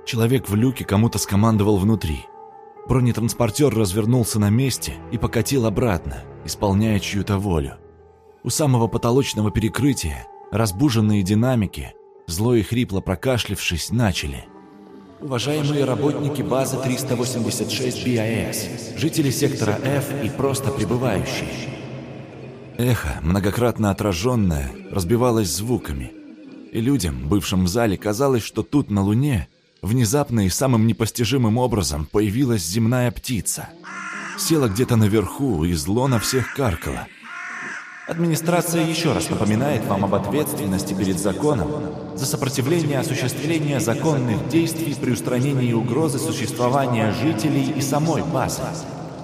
Человек в люке кому-то скомандовал внутри. Бронетранспортер развернулся на месте и покатил обратно, исполняя чью-то волю. У самого потолочного перекрытия разбуженные динамики, зло и хрипло прокашлившись, начали. Уважаемые работники базы 386 BIS, жители сектора F и просто прибывающие. Эхо, многократно отраженное, разбивалось звуками. И людям, бывшим в зале, казалось, что тут, на Луне, внезапно и самым непостижимым образом появилась земная птица. Села где-то наверху и зло на всех каркала – Администрация еще раз напоминает вам об ответственности перед законом за сопротивление осуществления законных действий при устранении угрозы существования жителей и самой базы.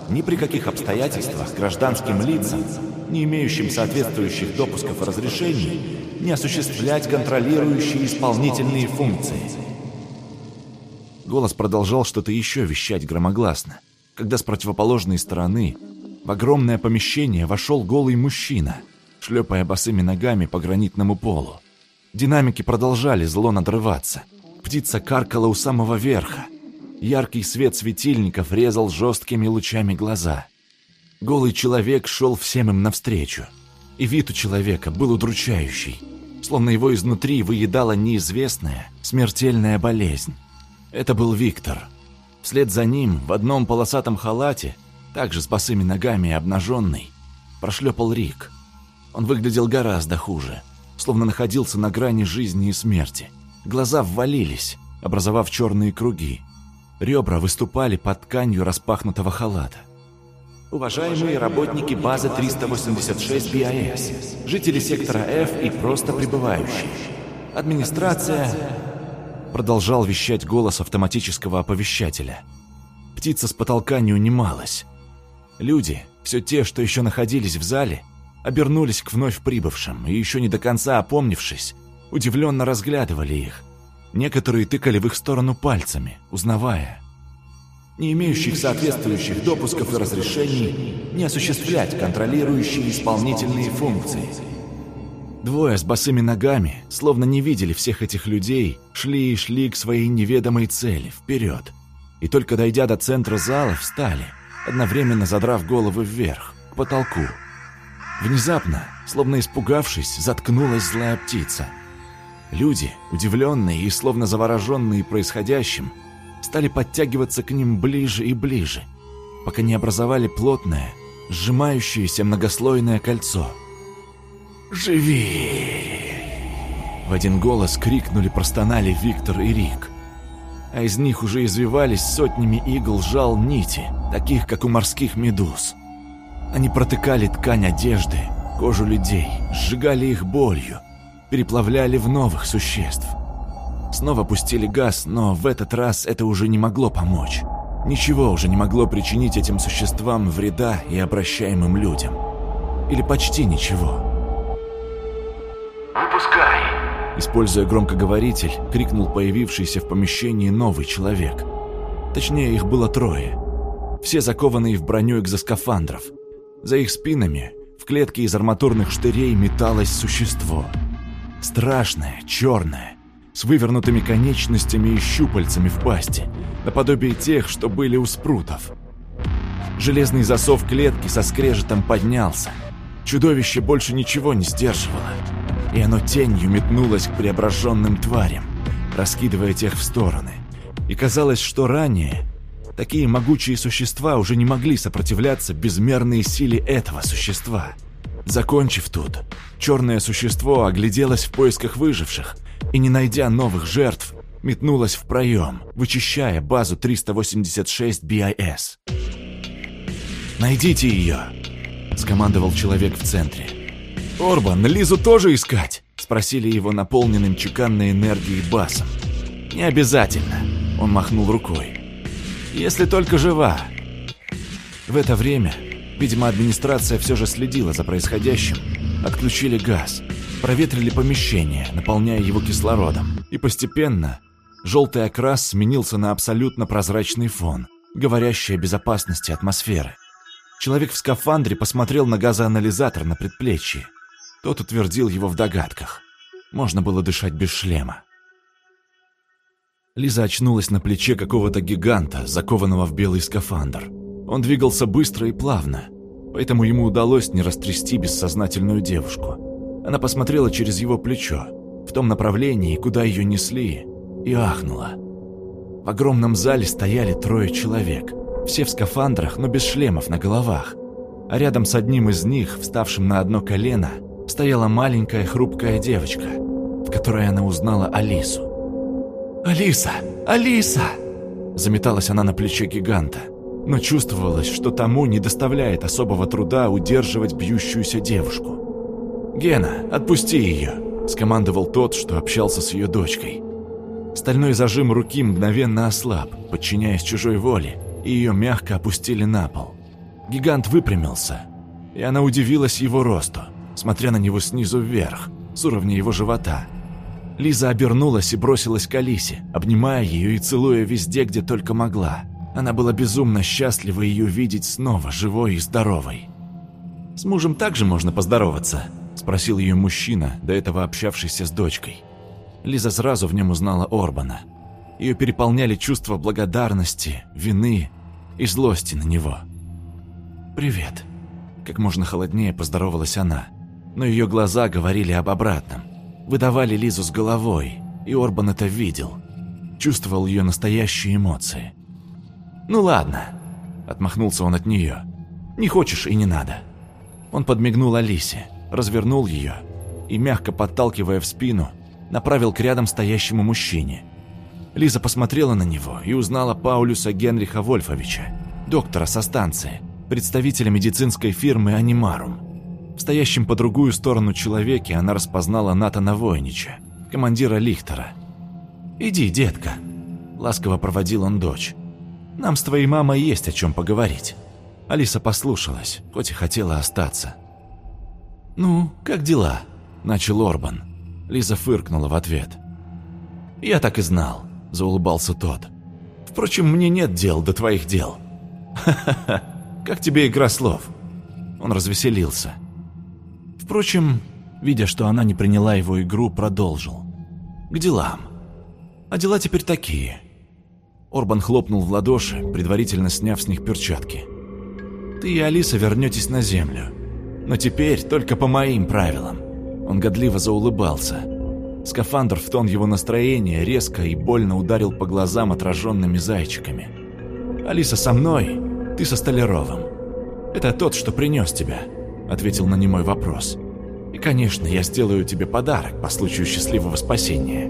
Ни при каких обстоятельствах гражданским лицам, не имеющим соответствующих допусков и разрешений, не осуществлять контролирующие исполнительные функции. Голос продолжал что-то еще вещать громогласно, когда с противоположной стороны в огромное помещение вошел голый мужчина, шлепая босыми ногами по гранитному полу. Динамики продолжали зло надрываться. Птица каркала у самого верха. Яркий свет светильников резал жесткими лучами глаза. Голый человек шел всем им навстречу. И вид у человека был удручающий, словно его изнутри выедала неизвестная, смертельная болезнь. Это был Виктор. Вслед за ним, в одном полосатом халате, также с босыми ногами и обнаженный, прошлепал Рик. Он выглядел гораздо хуже, словно находился на грани жизни и смерти. Глаза ввалились, образовав черные круги. Ребра выступали под тканью распахнутого халата. Уважаемые работники базы 386 BIS, жители сектора F и просто прибывающие. Администрация... Продолжал вещать голос автоматического оповещателя. Птица с потолка не унималась. Люди, все те, что еще находились в зале, обернулись к вновь прибывшим и еще не до конца опомнившись, удивленно разглядывали их. Некоторые тыкали в их сторону пальцами, узнавая. Не имеющих соответствующих допусков и разрешений не осуществлять контролирующие исполнительные функции. Двое с босыми ногами, словно не видели всех этих людей, шли и шли к своей неведомой цели, вперед. И только дойдя до центра зала, встали – одновременно задрав головы вверх, к потолку. Внезапно, словно испугавшись, заткнулась злая птица. Люди, удивленные и словно завороженные происходящим, стали подтягиваться к ним ближе и ближе, пока не образовали плотное, сжимающееся многослойное кольцо. «Живи!» В один голос крикнули, простонали Виктор и Рик а из них уже извивались сотнями игл жал нити, таких, как у морских медуз. Они протыкали ткань одежды, кожу людей, сжигали их болью, переплавляли в новых существ. Снова пустили газ, но в этот раз это уже не могло помочь. Ничего уже не могло причинить этим существам вреда и обращаемым людям. Или почти ничего. Выпускай!» Используя громкоговоритель, крикнул появившийся в помещении новый человек. Точнее, их было трое. Все закованные в броню экзоскафандров. За их спинами, в клетке из арматурных штырей, металось существо. Страшное, черное, с вывернутыми конечностями и щупальцами в пасти, наподобие тех, что были у спрутов. Железный засов клетки со скрежетом поднялся. Чудовище больше ничего не сдерживало и оно тенью метнулось к преображенным тварям, раскидывая тех в стороны. И казалось, что ранее такие могучие существа уже не могли сопротивляться безмерной силе этого существа. Закончив тут, черное существо огляделось в поисках выживших и, не найдя новых жертв, метнулось в проем, вычищая базу 386 BIS. «Найдите ее!» — скомандовал человек в центре. «Орбан, Лизу тоже искать?» — спросили его наполненным чеканной энергией басом. «Не обязательно», — он махнул рукой. «Если только жива». В это время, видимо, администрация все же следила за происходящим, отключили газ, проветрили помещение, наполняя его кислородом, и постепенно желтый окрас сменился на абсолютно прозрачный фон, говорящий о безопасности атмосферы. Человек в скафандре посмотрел на газоанализатор на предплечье. Тот утвердил его в догадках. Можно было дышать без шлема. Лиза очнулась на плече какого-то гиганта, закованного в белый скафандр. Он двигался быстро и плавно, поэтому ему удалось не растрясти бессознательную девушку. Она посмотрела через его плечо, в том направлении, куда ее несли, и ахнула. В огромном зале стояли трое человек, все в скафандрах, но без шлемов на головах. А рядом с одним из них, вставшим на одно колено, стояла маленькая хрупкая девочка, в которой она узнала Алису. «Алиса! Алиса!» Заметалась она на плече гиганта, но чувствовалось, что тому не доставляет особого труда удерживать бьющуюся девушку. «Гена, отпусти ее!» – скомандовал тот, что общался с ее дочкой. Стальной зажим руки мгновенно ослаб, подчиняясь чужой воле, и ее мягко опустили на пол. Гигант выпрямился, и она удивилась его росту смотря на него снизу вверх, с уровня его живота. Лиза обернулась и бросилась к Алисе, обнимая ее и целуя везде, где только могла. Она была безумно счастлива ее видеть снова, живой и здоровой. «С мужем также можно поздороваться?» – спросил ее мужчина, до этого общавшийся с дочкой. Лиза сразу в нем узнала Орбана. Ее переполняли чувства благодарности, вины и злости на него. «Привет», – как можно холоднее поздоровалась она но ее глаза говорили об обратном. Выдавали Лизу с головой, и Орбан это видел. Чувствовал ее настоящие эмоции. «Ну ладно», — отмахнулся он от нее. «Не хочешь и не надо». Он подмигнул Алисе, развернул ее и, мягко подталкивая в спину, направил к рядом стоящему мужчине. Лиза посмотрела на него и узнала Паулюса Генриха Вольфовича, доктора со станции, представителя медицинской фирмы «Анимарум». В стоящем по другую сторону человеке она распознала Натана Войнича, командира Лихтера. «Иди, детка», — ласково проводил он дочь. «Нам с твоей мамой есть о чем поговорить». Алиса послушалась, хоть и хотела остаться. «Ну, как дела?» – начал Орбан. Лиза фыркнула в ответ. «Я так и знал», – заулыбался тот. «Впрочем, мне нет дел до твоих дел». «Ха-ха-ха, как тебе игра слов?» Он развеселился. Впрочем, видя, что она не приняла его игру, продолжил. «К делам. А дела теперь такие». Орбан хлопнул в ладоши, предварительно сняв с них перчатки. «Ты и Алиса вернетесь на землю. Но теперь только по моим правилам». Он годливо заулыбался. Скафандр в тон его настроения резко и больно ударил по глазам отраженными зайчиками. «Алиса со мной, ты со Столяровым. Это тот, что принес тебя. — ответил на немой вопрос. «И, конечно, я сделаю тебе подарок по случаю счастливого спасения».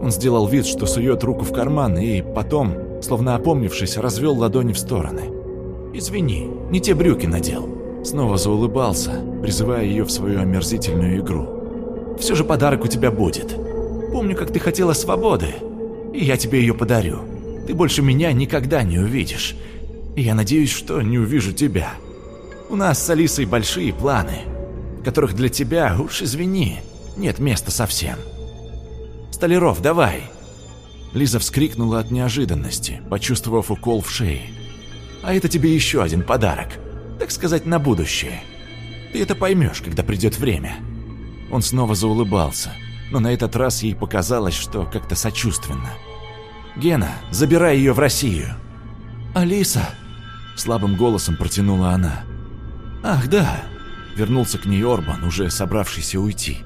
Он сделал вид, что сует руку в карман и потом, словно опомнившись, развел ладони в стороны. «Извини, не те брюки надел». Снова заулыбался, призывая ее в свою омерзительную игру. «Все же подарок у тебя будет. Помню, как ты хотела свободы, и я тебе ее подарю. Ты больше меня никогда не увидишь. И я надеюсь, что не увижу тебя». У нас с Алисой большие планы, которых для тебя, уж извини, Нет места совсем. Столяров, давай!» Лиза вскрикнула от неожиданности, почувствовав укол в шее. «А это тебе еще один подарок, так сказать, на будущее. Ты это поймешь, когда придет время». Он снова заулыбался, но на этот раз ей показалось, что как-то сочувственно. «Гена, забирай ее в Россию!» «Алиса!» – слабым голосом протянула она. «Ах, да!» – вернулся к ней Орбан, уже собравшийся уйти.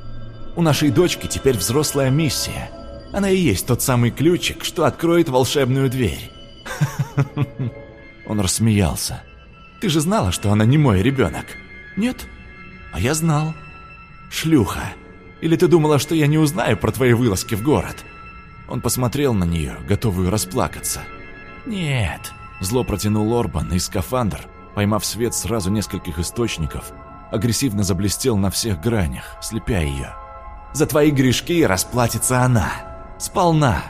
«У нашей дочки теперь взрослая миссия. Она и есть тот самый ключик, что откроет волшебную дверь». Он рассмеялся. «Ты же знала, что она не мой ребенок?» «Нет?» «А я знал». «Шлюха! Или ты думала, что я не узнаю про твои вылазки в город?» Он посмотрел на нее, готовую расплакаться. «Нет», — зло протянул Орбан, и скафандр, поймав свет сразу нескольких источников, агрессивно заблестел на всех гранях, слепя ее. «За твои грешки расплатится она! Сполна!»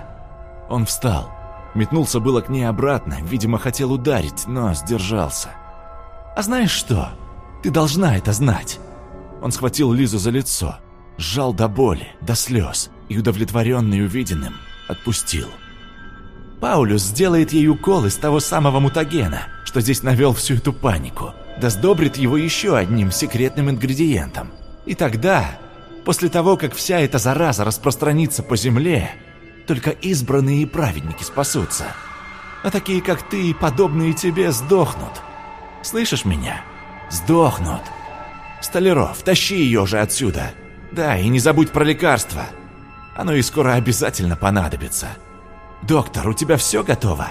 Он встал, метнулся было к ней обратно, видимо, хотел ударить, но сдержался. «А знаешь что? Ты должна это знать!» Он схватил Лизу за лицо, сжал до боли, до слез, и, удовлетворенный увиденным, отпустил. Паулюс сделает ей укол из того самого мутагена, что здесь навел всю эту панику, да сдобрит его еще одним секретным ингредиентом. И тогда, после того, как вся эта зараза распространится по земле, только избранные и праведники спасутся. А такие, как ты и подобные тебе, сдохнут. Слышишь меня? Сдохнут. Столяров, тащи ее же отсюда. Да, и не забудь про лекарства. Оно и скоро обязательно понадобится. Доктор, у тебя все готово?